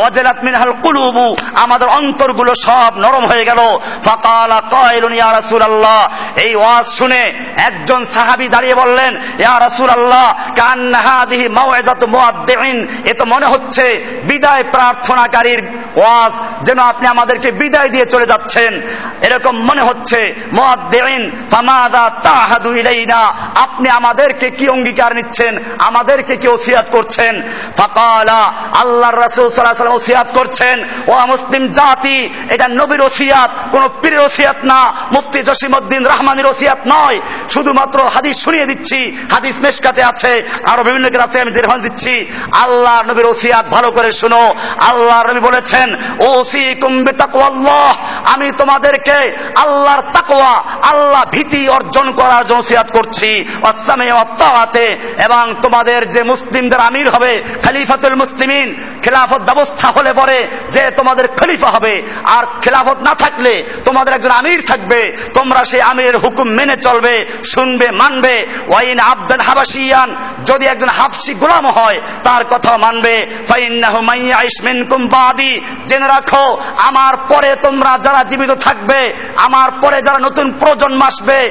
অজেলাত মিনহাল কুলুবু, আমাদের অন্তরগুলো সব নরম হয়ে গেল। ফাকালা কায়লুন ইয়া রাসূলুল্লাহ। এই ওয়াজ শুনে একজন সাহাবি দাঁড়িয়ে বললেন, ইয়া রাসূল আল্লাহ কান্নাহাদিহি মাওয়াজাতু মুআদ্দিন এ তো মনে হচ্ছে বিদায় প্রার্থনাকারীর ওয়াজ, যেন আপনি আমাদেরকে বিদায় দিয়ে চলে যাচ্ছেন। এরকম মনে হচ্ছে মুআদ্দিন ফামাদা তাহাদু ইলাইনা, আপনি আমাদেরকে কি অঙ্গীকার নিচ্ছেন, আমাদেরকে কি ওসিয়াত করছেন। ফাকালা, আল্লাহর রাসূল ওয়াসাল্লাম ওসিয়াত করছেন, ও মুসলিম জাতি, এটা নবীর ওসিয়াত, কোন পীরের ওসিয়াত না, মুফতি জসিমউদ্দিন রহমানের ওসিয়াত নয়। শুধুমাত্র হাদিস শুনিয়ে দিচ্ছি, হাদিস মেশকাতে আছে, আরও বিভিন্ন গ্রাফে আমি রেফারেন্স দিচ্ছি। আল্লাহ নবীর ওসিয়াত ভালো করে শুনো। আল্লাহ নবী বলেছেন ওসি কুম্বে তাকওয়াল্লাহ আমি তোমাদেরকে আল্লাহর তাকওয়া, আল্লাহ ভীতি অর্জন করার জন্য ওসিয়াত করছি। অসামে অত্তাওয়াতে এবং তোমাদের যে মুসলিমদের আমির হবে, খলিফাতুল মুসলিমিন, খেলাফত ব্যবস্থা হলে পরে যে তোমাদের খলিফা হবে। আর খেলাফত না থাকলে তোমাদের একজন আমির থাকবে। তোমরা সেই আমিরের হুকুম মেনে চলবে, শুনবে, মানবে। ওয়াইন আবদান হাবাসিয়ান যদি একজন হাফসি গোলাম হয়, তার কথা মানবে। জেনে রাখো, আমার পরে তোমরা যারা জীবিত থাকবে, আমার পরে যারা নতুন প্রজন্ম আসবে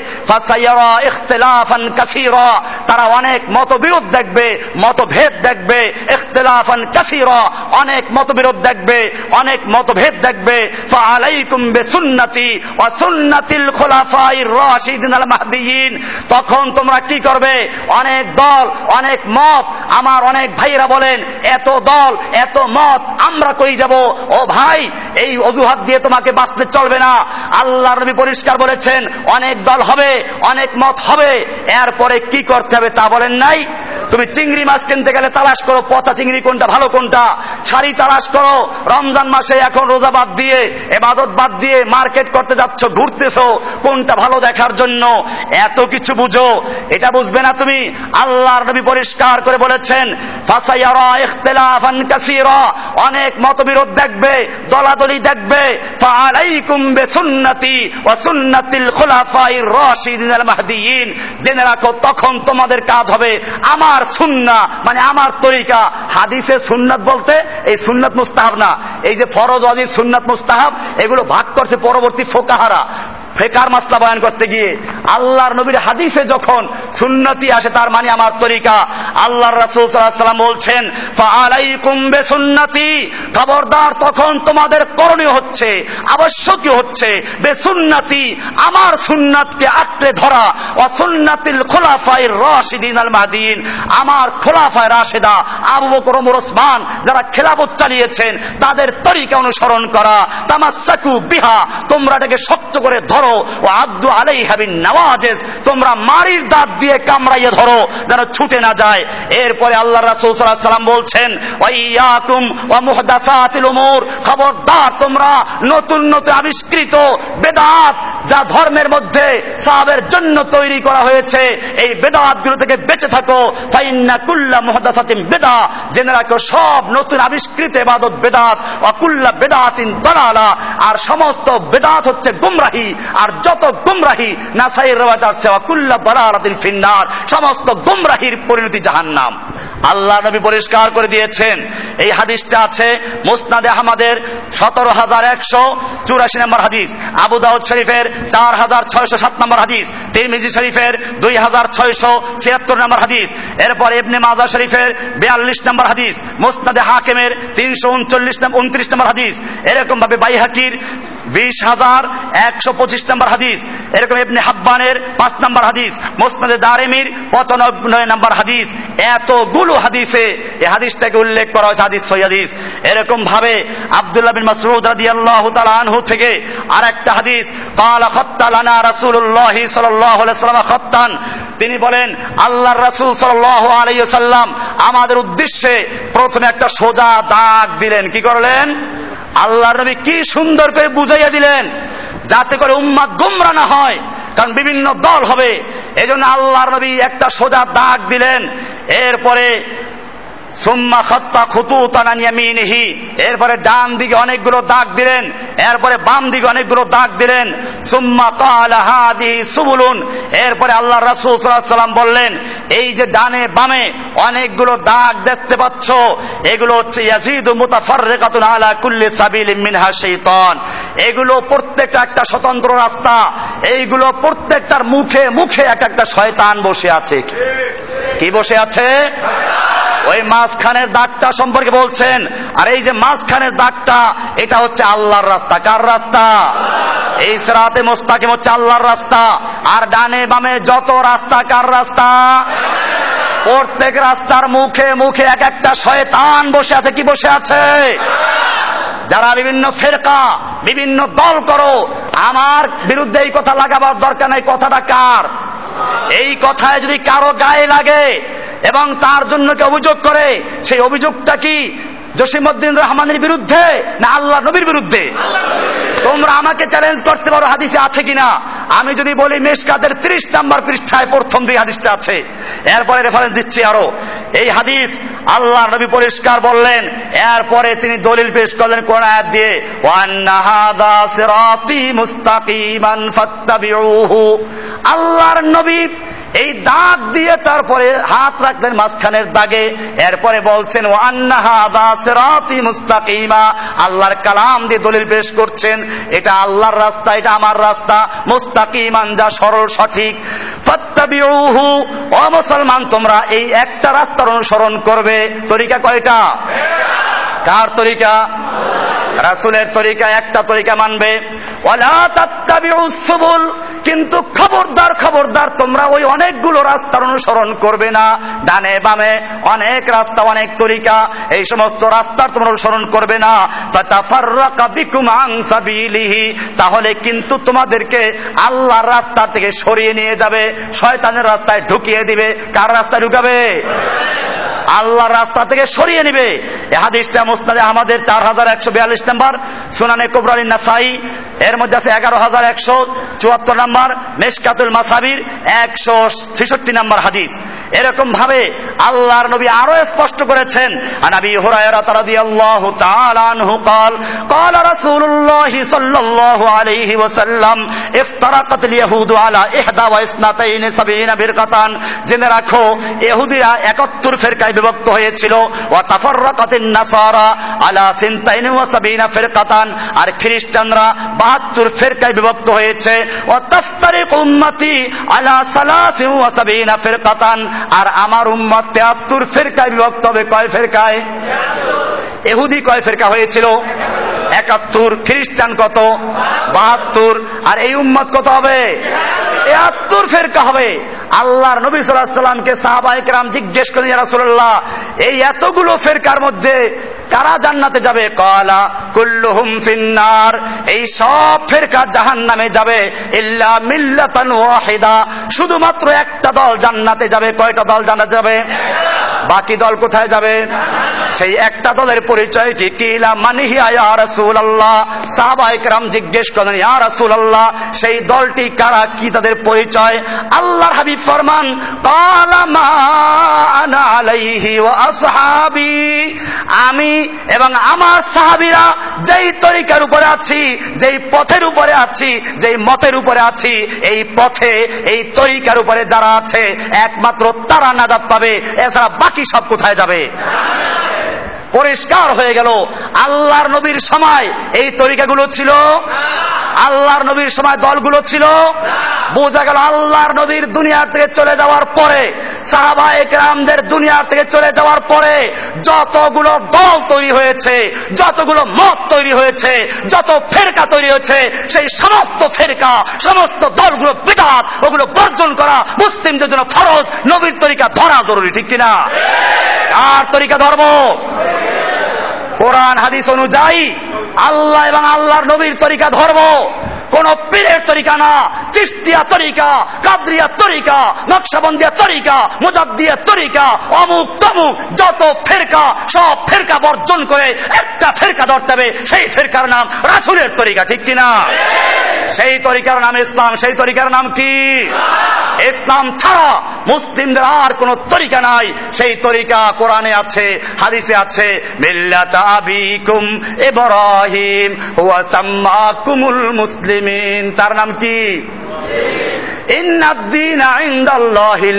তারা অনেক মতবিরোধ দেখবে, মতভেদ দেখবে, ইখতিলাফান কাসীরা, অনেক মতবিরোধ দেখবে, অনেক মতভেদ দেখবে। ফাআলাইকুম বিসুন্নতি ওয়া সুন্নাতিল খুলাফাইর রাশিদিন আল মাহদিয়িন। তখন তোমরা কি করবে? অনেক দল, অনেক মত। আমার অনেক ভাইরা বলেন, এত দল, এত মত, আমরা কই যাব? ও ভাই, এই অজুহাত দিয়ে তোমাকে বাঁচতে চলবে না। আল্লাহ নবী পরিষ্কার বলেছেন, অনেক দল হবে, অনেক মত হবে। এরপরে কি করতে হবে তা বলেন নাই? তুমি চিংড়ি মাছ কিনতে গেলে তালাশ করো, পচা চিংড়ি কোনটা, ভালো কোনটা? শাড়ি তালাশ করো, রমজান মাসে এখন রোজা বাদ দিয়ে, এবাদত বাদ দিয়ে মার্কেট করতে যাচ্ছ, ঘুরতেছো, কোনটা ভালো দেখার জন্য? এত কিছু বুঝো, এটা বুঝবে না তুমি? আল্লাহর নবী পরিষ্কার করে বলেছেন অনেক মতবিরোধ দেখবে, দলাদলি দেখবে জেনে রাখো, তখন তোমাদের কাজ হবে, আমার আমার সুন্না মানে আমার তরিকা। হাদিসে সুন্নাত বলতে এই সুন্নাত মুস্তাহাব না। এই যে ফরজ অজিব সুন্নাত মুস্তাহাব, এগুলো ভাগ করছে পরবর্তী ফোকাহারা। ফেকার মাসলা বয়ান করতে গিয়ে আল্লাহর নবীর হাদিসে যখন সুন্নতি আসে, তার মানে আমার তরিকা, আল্লাহর রাসূল সাল্লাম বলছেন, ফাআলাইকুম বেসুন্নতি। খবরদার, তখন তোমাদের করণীয় হচ্ছে, আবশ্যকীয় হচ্ছে, বেসুন্নতি, আমার সুন্নাতকে আঁকড়ে ধরা। অসুন্নাতিল খোলাফায়ের রাশিদিন আল মাহদিন। আমার খোলাফায় রাশেদা, আবু বকর ওমর ওসমান যারা খেলাফত চালিয়েছেন, তাদের তরিকা অনুসরণ করা। তামাসাকু বিহা, তোমরা এটাকে শক্ত করে ধরো। ও আব্দু আলাই হাবিন নওয়াজেজ, তোমরা মারির দাঁত দিয়ে কামড়াইয়ে ধরো, যেন ছুটে না যায়। এরপরে আল্লাহ রাসূল সাল্লাম বলছেন ওয়াইয়াকুম ওয়া মুহদাসাতিল উমুর। খবরদার তোমরা নতুন নতুন আবিষ্কৃত বেদাত, যা ধর্মের মধ্যে সাহাবের জন্য তৈরি করা হয়েছে। এই বেদাতগুলো থেকে বেঁচে থাকো। ফাইন্না কুল্লা মুহদাসাতিন বেদা। জেনে রাখো, সব নতুন আবিষ্কৃত ইবাদত বেদাত। অকুল্লা বেদাতিন দলালা। আর সমস্ত বেদাত হচ্ছে গুমরাহি। আর যত গুমরাহি নাসাইয়ের রেওয়াজ আসছে অকুল্লা দলালাতিন ফিন্নার, সমস্ত গুমরাহির পরিণতি জাহান্নাম। আল্লাহ নবী পরিষ্কার করে দিয়েছেন। এই হাদিসটা আছে মুসনাদে আহমদের সতেরো হাজার একশো চুরাশি নম্বর হাদিস, আবু দাউদ শরীফের চার হাজার ছয়শো সাত নম্বর হাদিস, তিরমিজি শরীফের দুই হাজার ছয়শো ছিয়াত্তর নম্বর হাদিস, এরপর ইবনে মাজা শরীফের বিয়াল্লিশ নম্বর হাদিস, মুসনাদে হাকিমের তিনশো উনচল্লিশ উনত্রিশ নম্বর হাদিস। এরকম ভাবে বাইহাকির বিশ হাজার একশো পঁচিশ নম্বর হাদিস। এরকম ইবনে হাব্বানের পাঁচ নম্বর হাদিস। মোসনাদে দারেমির পঁচানব্বই নম্বর হাদিস। এতগুলো হাদিসে এই হাদিসটাকে উল্লেখ করা হয়েছে, হাদিস সই হাদিস। এরকম ভাবে আব্দুল্লাহ বিন মাসরুদ রাদিয়াল্লাহু তাআলা আনহু থেকে আর একটা হাদিস ক্বালা খাত্তা লানা রাসূলুল্লাহি সাল্লাল্লাহু আলাইহি ওয়াসাল্লাম খাত্তান। তিনি বলেন, আল্লাহর রাসূল সাল্লাল্লাহু আলাইহি ওয়াসাল্লাম আমাদের উদ্দেশ্যে প্রথমে একটা সোজা দাগ দিলেন। কি করলেন? আল্লাহ নবী কি সুন্দর করে বুঝাইয়া দিলেন, যাতে করে উম্মাদ গুমরা না হয়, কারণ বিভিন্ন দল হবে। এজন্য আল্লাহ নবী একটা সোজা দাগ দিলেন। এরপরে সুম্মা খত্তা খুতু তানানিয়ামিনহি এরপরে ডান দিকে অনেকগুলো দাগ দিলেন, এরপরে বাম দিকে অনেকগুলো দাগ দিলেন। সুম্মা কালা হাদি সুবুলুন। এরপরে আল্লাহ রাসূল সাল্লাল্লাহু বললেন, এই যে ডানে বামে অনেকগুলো দাগ দেখতে পাচ্ছ, এগুলো হচ্ছে ইয়াজিদু মুতাফাররিকাতুন আলা কুল্লি সাবিলিন মিনহা শাইতান। এগুলো প্রত্যেকটা একটা স্বতন্ত্র রাস্তা, এইগুলো প্রত্যেকটার মুখে মুখে এক একটা শয়তান বসে আছে। কি বসে আছে? ওই মাঝখানের দাগটা সম্পর্কে বলছেন। আর এই যে মাঝখানের দাগটা, এটা হচ্ছে আল্লাহর রাস্তা। কার রাস্তা? এই সেরাতে মোস্তাকিম হচ্ছে আল্লাহর রাস্তা। আর ডানে বামে যত রাস্তা, কার রাস্তা? প্রত্যেক রাস্তার মুখে মুখে এক একটা শয়তান বসে আছে। কি বসে আছে? যারা বিভিন্ন ফেরকা, বিভিন্ন দল করো, আমার বিরুদ্ধে এই কথা লাগাবার দরকার নাই। কথাটা কার? এই কথায় যদি কারও গায়ে লাগে এবং তার জন্য কে অভিযোগ করে, সেই অভিযোগটা কি জসিমুদ্দিন রহমানের বিরুদ্ধে না আল্লাহ নবীর বিরুদ্ধে? তোমরা আমাকে চ্যালেঞ্জ করতে পারো হাদিসে আছে কিনা। আমি যদি বলি মেশকাতের ত্রিশ নাম্বার পৃষ্ঠায় প্রথম দুই হাদিসটা আছে। এরপরে রেফারেন্স দিচ্ছি আরও। এই হাদিস আল্লাহ নবী পরিষ্কার বললেন, এরপরে তিনি দলিল পেশ করলেন কোন আয়াত দিয়ে আল্লাহর নবী এই দাঁত দিয়ে তারপরে হাত রাখলেন মাঝখানের দাগে, এরপরে বলছেন ও মুস্তাকিমা। আল্লাহর কালাম দিয়ে দলিল পেশ করছেন, এটা আল্লাহর রাস্তা, এটা আমার রাস্তা, মুস্তাকিমান, যা সরল, সঠিক। ও মুসলমান, তোমরা এই একটা রাস্তার অনুসরণ করবে। তরিকা কয়টা? কার তরিকা? রাসুলের তরিকা, একটা তরিকা মানবে। সুবুল কিন্তু খবরদার খবরদার, তোমরা ওই অনেকগুলো রাস্তার অনুসরণ করবে না। ডানে বামে অনেক রাস্তা, অনেক তরিকা, এই সমস্ত রাস্তার তোমরা অনুসরণ করবে না। তাহলে কিন্তু তোমাদেরকে আল্লাহর রাস্তা থেকে সরিয়ে নিয়ে যাবে, শয়তানের রাস্তায় ঢুকিয়ে দিবে। কার রাস্তায় ঢুকাবে? আল্লাহর রাস্তা থেকে সরিয়ে নিবে এ হাদিসটা মুসনাদে আমাদের চার হাজার একশো বিয়াল্লিশ নাম্বার সুনানে কুবরানি নাসাই এর মধ্যে আছে এগারো হাজার একশো চুয়াত্তর নাম্বার মেশকাতুল মাসাবির একশো ছেষট্টি নাম্বার হাদিস এরকম ভাবে আল্লাহর নবী আরো স্পষ্ট করেছেন নবী হুরায়রা রাদিয়াল্লাহু তাআলা আনহু قال قال رسول الله صلى الله عليه وسلم افترقت اليهود على 71 سبعين فرقة জেনে রাখো ইহুদিরা 71 ফিরকায় বিভক্ত হয়েছিল। আর খ্রিস্টানরা বাহাত্তর ফেরকায় বিভক্ত হয়েছে। আর আমার উম্মত 73 ফেরকায় বিভক্ত হবে। কয় ফেরকায়? এহুদি কয় ফেরকা হয়েছিল? একাত্তর। খ্রিস্টান কত? বাহাত্তর। আর এই উম্মত কত হবে? একাত্তর ফেরকা হবে। আল্লাহর নবী সাল্লাহ সাল্লামকে সাহাবা একরাম জিজ্ঞেস করেন রাসুল্লাহ এই এতগুলো ফেরকার মধ্যে কারা জান্নাতে যাবে কলা কুল্লুহুম ফিন্নার, এই সব ফেরকা জাহান নামে যাবে, ইল্লা মিল্লাতান ওয়াহিদা। শুধুমাত্র একটা দল জান্নাতে যাবে, কয়টা দল জান্নাতে যাবে? বাকি দল কোথায় যাবে? সেই একটা দলের পরিচয় কি? কিলা মানিহিয়া ইয়া রাসূলুল্লাহ। সাহাবা একরাম জিজ্ঞেস করেন ইয়া রাসূলুল্লাহ, সেই দলটি কারা? কি তাদের পরিচয়? আল্লাহর হাবিব ফরমান, ক্বালা মা আনা আলাইহি ওয়া আসহাবি। আমি এবং আমার সাহাবিরা যেই তরিকার উপরে আছি, যেই পথের উপরে আছি, যেই মতের উপরে আছি, এই পথে, এই তরিকার উপরে যারা আছে, একমাত্র তারা নাজাত পাবে। এছাড়া বাকি সব কোথায় যাবে? পরিষ্কার হয়ে গেল। আল্লাহর নবীর সময় এই তরিকাগুলো ছিল আল্লাহর নবীর সময় দলগুলো ছিল। বোঝা গেল আল্লাহর নবীর দুনিয়ার থেকে চলে যাওয়ার পরে সাহাবা একরামদের দুনিয়ার থেকে চলে যাওয়ার পরে যতগুলো দল তৈরি হয়েছে, যতগুলো মত তৈরি হয়েছে, যত ফেরকা তৈরি হয়েছে, সেই সমস্ত ফেরকা, সমস্ত দলগুলো বিদাত, ওগুলো বর্জন করা মুসলিমদের জন্য ফরজ, নবীর তরিকা ধরা জরুরি, ঠিক কিনা? আর তরিকা ধর্ম? কোরআন, হাদিস অনুযায়ী আল্লাহ এবং আল্লাহর নবীর তরিকা ধর্ম। কোন পীরের তরিকা না চিস্তিয়া তরিকা, কাদরিয়া তরিকা, নকশাবন্দিয়া তরিকা, মুজাদ্দিয়া তরিকা, অমুক তমুক, যত ফেরকা, সব ফেরকা বর্জন করে একটা ফেরকা ধরতে হবে, সেই ফেরকার নাম রাসুলের তরিকা, ঠিক কিনা? সেই তরিকার নাম ইসলাম, সেই তরিকার নাম কি? ইসলাম ছাড়া মুসলিমদের আর কোন তরিকা নাই। সেই তরিকা কোরআনে আছে, হাদিসে আছে আবিকুম ইব্রাহিম ওয়া সাম্মাকুমুল মুসলিমিন। তার নাম কি?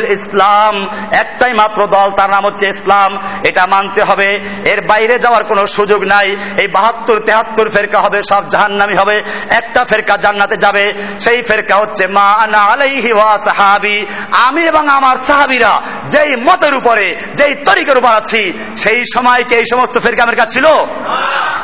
ইসলাম। একটাই মাত্র দল, তার নাম হচ্ছে ইসলাম। এটা মানতে হবে। এর বাইরে যাওয়ার কোনো সুযোগ নাই। এই বাহাত্তর, তেহাত্তর ফেরকা হবে, সব জাহান্নামি হবে। একটা ফেরকা জান্নাতে যাবে। সেই ফেরকা হচ্ছে, মা আনা আলাইহি ওয়া সাহাবি। আমি এবং আমার সাহাবিরা যেই মতের উপরে, যেই তরিকের উপর আছি, সেই সময় কি এই সমস্ত ফেরকা আমার কাছে ছিল?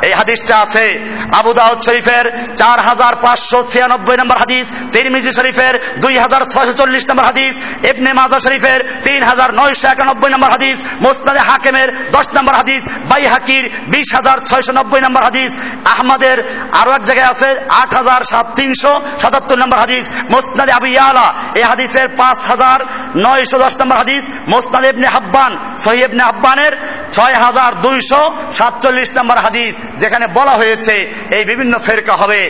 এই হাদিসটা আছে। আবু দাউদ শরীফের চার হাজার পাঁচশো ছিয়ানব্বই নম্বর হাদিস, তিরমিজি শরীফের দুই হাজার ছয়শো চল্লিশ নম্বর হাদিস, ইবনে মাজা শরীফের তিন হাজার নয়শো একানব্বই নম্বর হাদিস মোস্তাদে হাকেমের দশ নম্বর হাদিস বাই হাকির বিশ হাজার ছয়শো নব্বই নম্বর হাদিস, আহমদের আরও এক জায়গায় আছে আট হাজার সাত তিনশো সাতাত্তর নম্বর হাদিস মোস্তাদে আবু ইয়ালা এই হাদিসের পাঁচ হাজার নয়শো দশ নম্বর হাদিস মোস্তাদ ইবনে হাব্বান সহি ইবনে হাব্বানের ছয় হাজার দুইশো সাতচল্লিশ নম্বর হাদিস যেখানে বলা হয়েছে এই বিভিন্ন ফেরকা হবে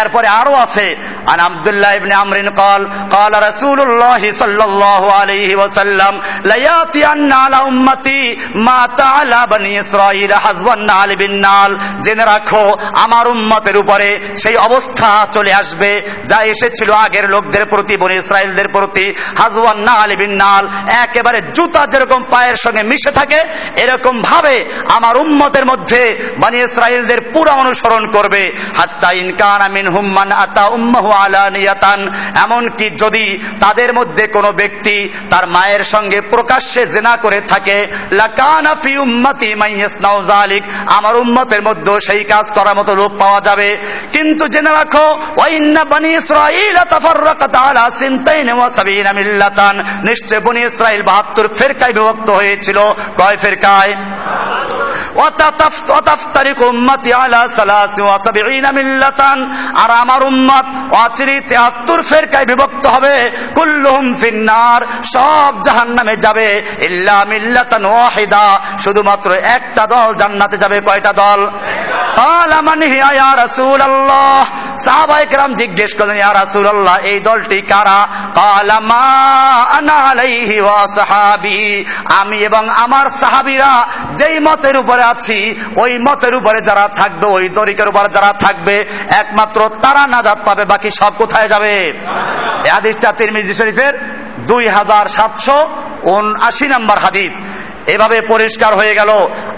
এরপরে আরো আছে আর আব্দুল্লাহ ইবনে আমরিন قال قال رسول الله صلى الله عليه وسلم لا ياتين على امتي ما تعالى بني اسرائيل حزوا النال بالنال জেনে রাখো আমার উম্মতের উপরে সেই অবস্থা চলে আসবে যা এসেছিল আগের লোকদের প্রতি বনি ইসরায়েলদের প্রতি হাজওয়ান নাল বিন্নাল একেবারে জুতা যেরকম পায়ের সঙ্গে মিশে থাকে এরকম ভাবে আমার উম্মতের মধ্যে বানি ইসরায়েলদের পুরা অনুসরণ করবে। হাত্তা ইনকানা মিন হুম্মান আতা উম্মাহু আলানিয়াতান এমনকি যদি তাদের মধ্যে কোনো ব্যক্তি তার মায়ের সঙ্গে প্রকাশ্যে জেনা করে থাকে, লাকানা ফি উম্মতি মাইয়াসনাউ যালিক। আমার উম্মতের মধ্যে সেই কাজ করার মতো লোক পাওয়া যাবে। কিন্তু জেনে রাখো ওয়াইন্না বানি ইসরাঈল তাফাররাকাত আলা সিনতাইন ওয়া সাবিনা মিল্লাতান। নিশ্চয় বনি ইসরাইল 72 ফেরকায় বিভক্ত হয়েছিল। কয় ফেরকায়? আর আমার উম্মত অচিরি তেহাত্তর ফেরকায় বিভক্ত হবে। কুল্লুম ফিন্নার, সব জাহান নামে যাবে। ইল্লা মিল্লাতান ওয়াহিদা, শুধুমাত্র একটা দল জান্নাতে যাবে। কয়টা দল? জিজ্ঞেস করলেন ইয়া এই দলটি কারা? আমি এবং আমার সাহাবিরা যেই মতের উপরে আছি, ওই মতের উপরে যারা থাকবে, ওই তরিকের উপরে যারা থাকবে, একমাত্র তারা নাজাদ পাবে, বাকি সব কোথায় যাবে? হাদিসটা তিরমিজি শরীফের দুই হাজার সাতশো উনআশি নম্বর হাদিস। এভাবে পরিষ্কার হয়ে গেল।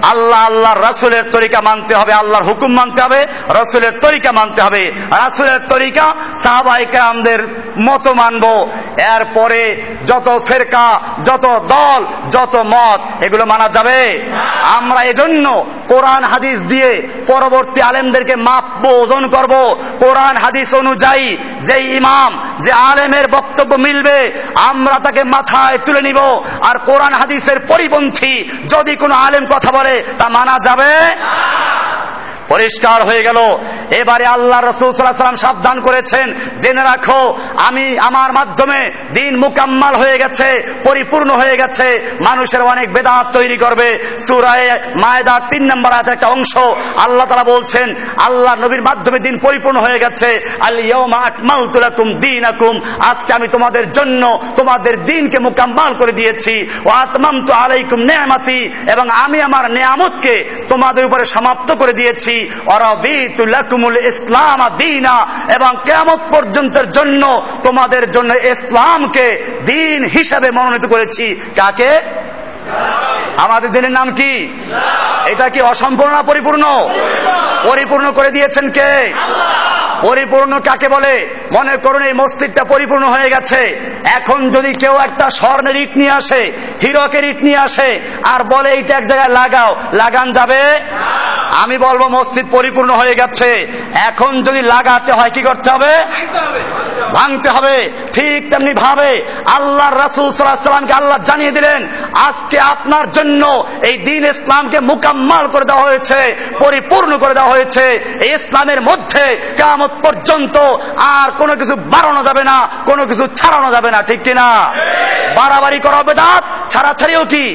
আল্লাহ আল্লাহর রাসুলের তরিকা মানতে হবে, আল্লাহর হুকুম মানতে হবে, রাসুলের তরিকা মানতে হবে। রাসুলের তরিকা সাহাবাহিকে আমাদের মতো মানবো। এরপরে যত ফেরকা, যত দল, যত মত, এগুলো মানা যাবে। আমরা এজন্য কোরআন, হাদিস দিয়ে পরবর্তী আলেমদেরকে মাপবো, ওজন করব। কোরআন, হাদিস অনুযায়ী যেই ইমাম যে আলেমের বক্তব্য মিলবে, আমরা তাকে মাথায় তুলে নিব। আর কোরআন হাদিসের পরিপন্থী যদি কোনো আলেম কথা বলে, তা মানা যাবে পরিষ্কার হয়ে গেল। এবারে আল্লাহ রসুল সাল্লাম সাবধান করেছেন। জেনে রাখো, আমি, আমার মাধ্যমে দিন মুকাম্মাল হয়ে গেছে, পরিপূর্ণ হয়ে গেছে। মানুষের অনেক বেদাত তৈরি করবে। সুরায় মায়দার তিন নম্বর আয়াতের একটা অংশ আল্লাহ তারা বলছেন, আল্লাহ নবীর মাধ্যমে দিন পরিপূর্ণ হয়ে গেছে। আকমালতু লাকুম আজকে আমি তোমাদের জন্য তোমাদের দিনকে মুকাম্মাল করে দিয়েছি। ও আতমামতু আলাইকুম নিয়ামাতি। এবং আমি আমার নেয়ামতকে তোমাদের উপরে সমাপ্ত করে দিয়েছি। লাকুমুল ইসলাম দিনা এবং কেমন পর্যন্তের জন্য তোমাদের জন্য ইসলামকে দিন হিসাবে মনোনীত করেছি। কাকে? আমাদের দিনের নাম কি? এটা কি অসম্পূর্ণ পরিপূর্ণ? পরিপূর্ণ করে দিয়েছেন কে? পরিপূর্ণ কাকে বলে? মনে করুন এই মসজিদটা পরিপূর্ণ হয়ে গেছে। এখন যদি কেউ একটা স্বর্ণের ইট নিয়ে আসে, হিরকের ইট নিয়ে আসে, আর বলে এইটা এক জায়গায় লাগাও, লাগান যাবে? আমি বলব মসজিদ পরিপূর্ণ হয়ে গেছে। এখন যদি লাগাতে হয়, কি করতে হবে? ভাঙতে হবে। ঠিক তেমনি ভাবে আল্লাহ রাসুল সাল্লামকে আল্লাহ জানিয়ে দিলেন, আজকে আপনার জন্য এই দিন ইসলামকে মুকাম্মাল করে দেওয়া হয়েছে, পরিপূর্ণ করে দেওয়া হয়েছে। ইসলামের মধ্যে কামত পর্যন্ত আর কোনো কিছু বাড়ানো যাবে না, কোনো কিছু ছাড়ানো যাবে না, ঠিক কিনা? বাড়াবাড়ি করা বেদাত ছাড়াছাড়িও কি?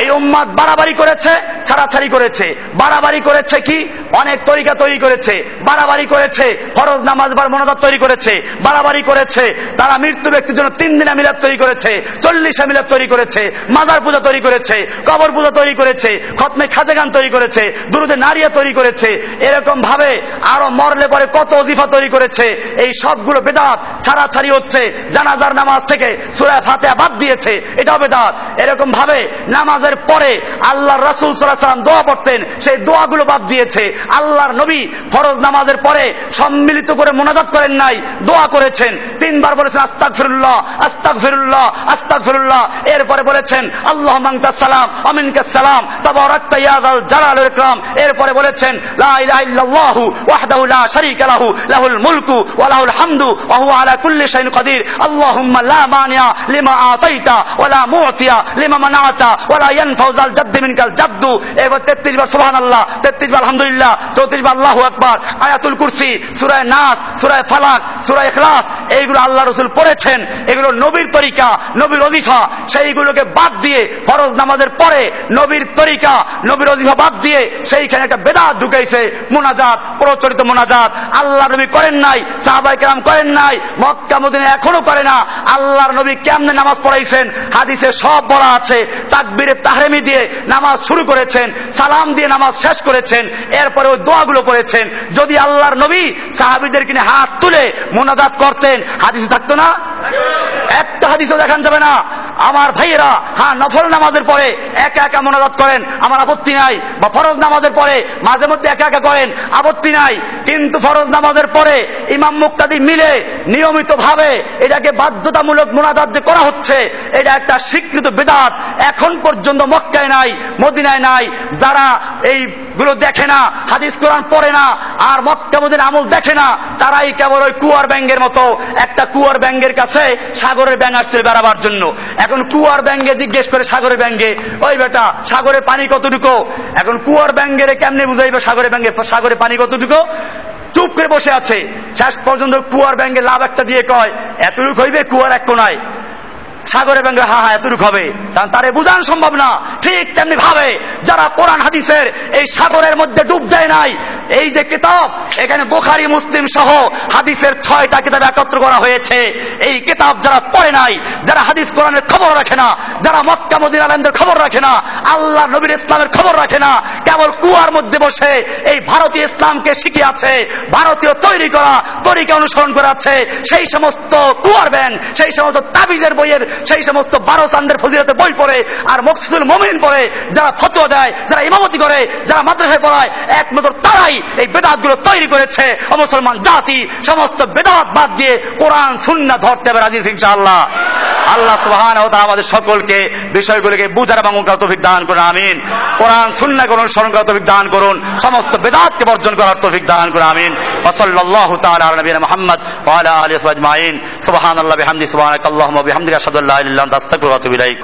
এই উম্মাদ বাড়াবাড়ি করেছে, ছাড়াছাড়ি করেছে। বাড়াবাড়ি করেছে কি? অনেক তরিকা তৈরি করেছে। বাড়াবাড়ি করেছে, ফরজ নামাজ বার মনোজাত তৈরি করেছে। বাড়াবাড়ি করেছে, তারা মৃত্যু ব্যক্তির জন্য তিন দিনা মিলাদ তৈরি করেছে, চল্লিশা মিলাদ তৈরি করেছে, মাজার পূজা তৈরি করেছে, কবর পূজা তৈরি করেছে, খতমে খাজেগান তৈরি করেছে, দুরুদে নারিয়া তৈরি করেছে। এরকম ভাবে আরও মরলে পরে কত অজিফা তৈরি করেছে। এই সবগুলো বেদাত ছাড়াছাড়ি হচ্ছে। জানাজার নামাজ থেকে সুরায় ফাতেহা বাদ দিয়েছে। এটাও বেদাত। এরকম ভাবে নামাজের পরে আল্লাহ রাসুল সাল্লাহ সাল্লাম দোয়া পড়তেন, সেই দোয়াগুলো বাদ দিয়েছে। আল্লাহর নবী ফরজ নামাজের পরে সম্মিলিত করে মোনাজাত করেন নাই, দোয়া করেছেন। তিনবার বলেছেন আস্তাক ফিরুল্লাহ আস্তাক ফিরুল্লাহ আস্তাক ফিরুল্লাহ এরপরে বলেছেন, আল্লাহ মাংকা সালাম অমিনকা সালাম যাল জালাল ইকরাম। এরপরে বলেছেন, লা ইলাহা ইল্লাল্লাহু ওয়াহদাহু লা শারীকা লাহু। লাহুল মুলকু ওয়া লাহুল হামদু ওয়া হুয়া আলা কুল্লি শাইইন কাদির। আল্লাহুম্মা লা মানিয়া লিমা আতাইতা ওয়া লা মুতিয়া লিমা মানাতা ওয়া লা ইয়ানফাউ যাল জাদ্দি মিনকাল জাদ্দু। এবার 33 বার সুবহানাল্লাহ 33 বার আলহামদুলিল্লাহ 34 বার আল্লাহু আকবার। আয়াতুল কুরসি, সূরা নাস, সূরা ফালাক, সূরা ইখলাস, এইগুলো আল্লাহ রসুল পড়েছেন। এগুলো নবীর তরিকা, নবীর অজিফা সেইগুলোকে বাদ দিয়ে ফরজ নামাজের পরে নবীর তরিকা, নবীর অজিফা বাদ দিয়ে সেইখানে একটা বেদাত ঢুকাইছে, মোনাজাত, প্রচলিত মোনাজাত। আল্লাহ নবী করেন নাই, সাহাবাই কেরাম করেন নাই, মক্কা, মদিনা এখনও করে না। আল্লাহর নবী কেমনে নামাজ পড়াইছেন? হাদিসে সব বলা আছে। তাকবীরে তাহরেমি দিয়ে নামাজ শুরু করেছেন, সালাম দিয়ে নামাজ শেষ করেছেন, এরপরে ওই দোয়াগুলো পড়েছেন। যদি আল্লাহর নবী সাহাবিদের কিনে হাত তুলে মোনাজাত করতেন, হাদিসে থাকতো না? একটা হাদিসও দেখান যাবে না। আমার ভাইয়েরা হ্যাঁ নফল নামাজের পরে একা একা মোনাজাত করেন, আমার আপত্তি নাই। বা ফরজ নামাজের পরে মাঝে মধ্যে একা একা করেন, আপত্তি নাই। কিন্তু ফরজ নামাজের পরে ইমাম মুক্তাদি মিলে নিয়মিত ভাবে এটাকে বাধ্যতামূলক মোনাজাত যে করা হচ্ছে, এটা একটা স্বীকৃত বেদাত। এখন পর্যন্ত মক্কায় নাই, মদিনায় নাই। যারা এইগুলো দেখে না, হাদিস কোরআন পড়ে না, আর মক্কা মদিনা আমল দেখে না, তারাই কেবল ওই কুয়ার ব্যাঙ্গের মতো। একটা কুয়ার ব্যাঙ্গের কাছে সাগরের ব্যাঙ আসছিল বেড়াবার জন্য। এখন কুয়ার ব্যাঙ্গে জিজ্ঞেস করে সাগরের ব্যাঙ্গে, ওই বেটা সাগরে পানি কতটুকু? এখন কুয়ার ব্যাঙ্গের কেমনে বুঝাইবে সাগরে ব্যাঙ্গে? সাগরে পানি কতটুকু? চুপ করে বসে আছে। শেষ পর্যন্ত কুয়ার ব্যাঙ্গে লাভ একটা দিয়ে কয়, এতটুক হইবে, কুয়ার এক কোনায়। সাগরে ব্যাঙ্গে, হা হা, এতটুক হবে। কারণ তারে বুঝান সম্ভব না। ঠিক তেমনি ভাবে যারা কোরআন, হাদিসের এই সাগরের মধ্যে ডুব দেয় নাই এই যে কিতাব, এখানে বোখারি, মুসলিম সহ হাদিসের ছয়টা কিতাব একত্র করা হয়েছে। এই কিতাব যারা পড়ে নাই, যারা হাদিস কোরআনের খবর রাখে না, যারা মক্কা মদিন আলমদের খবর রাখে না আল্লাহ নবীর ইসলামের খবর রাখে না, কেবল কুয়ার মধ্যে বসে এই ভারতীয় ইসলামকে শিখে আছে, ভারতীয় তৈরি করা, তরিকা অনুসরণ করে আছে, সেই সমস্ত কুয়ার ব্যান, সেই সমস্ত তাবিজের বইয়ের, সেই সমস্ত বারো চান্দের ফজিলতের বই পড়ে, আর মকসুদুল মমিন পড়ে, যারা ফতোয়া দেয়, যারা ইমামতি করে, যারা মাদ্রাসায় পড়ায়, একমাত্র তারাই এই বেদাতগুলো তৈরি করেছে মুসলমান জাতি, সমস্ত বেদাত বাদ দিয়ে কোরআন সুন্না ধরতে হবে, রাজি ইনশাআল্লাহ। আল্লাহ সুবহান ও আমাদের সকলকে বিষয়গুলোকে বুঝার এবং তৌফিক দান করুন, আমিন। কোরআন, সুন্নাহ করুন স্মরণ দান করুন, সমস্ত বেদাতকে বর্জন করার তৌফিক দান করুন, আমিন। তাআলা আলা নবিয়িনা মুহাম্মদ ওয়া আলা আলিহি ওয়া সাহবিহি আজমাইন। সুবহানাল্লাহি, বিহামদি, সুবহানাকাল্লাহুম্মা ওয়া বিহামদিকা, আশহাদু আল্লা ইলাহা ইল্লা আনতা আস্তাগফিরুকা ওয়া আতুবু ইলাইক।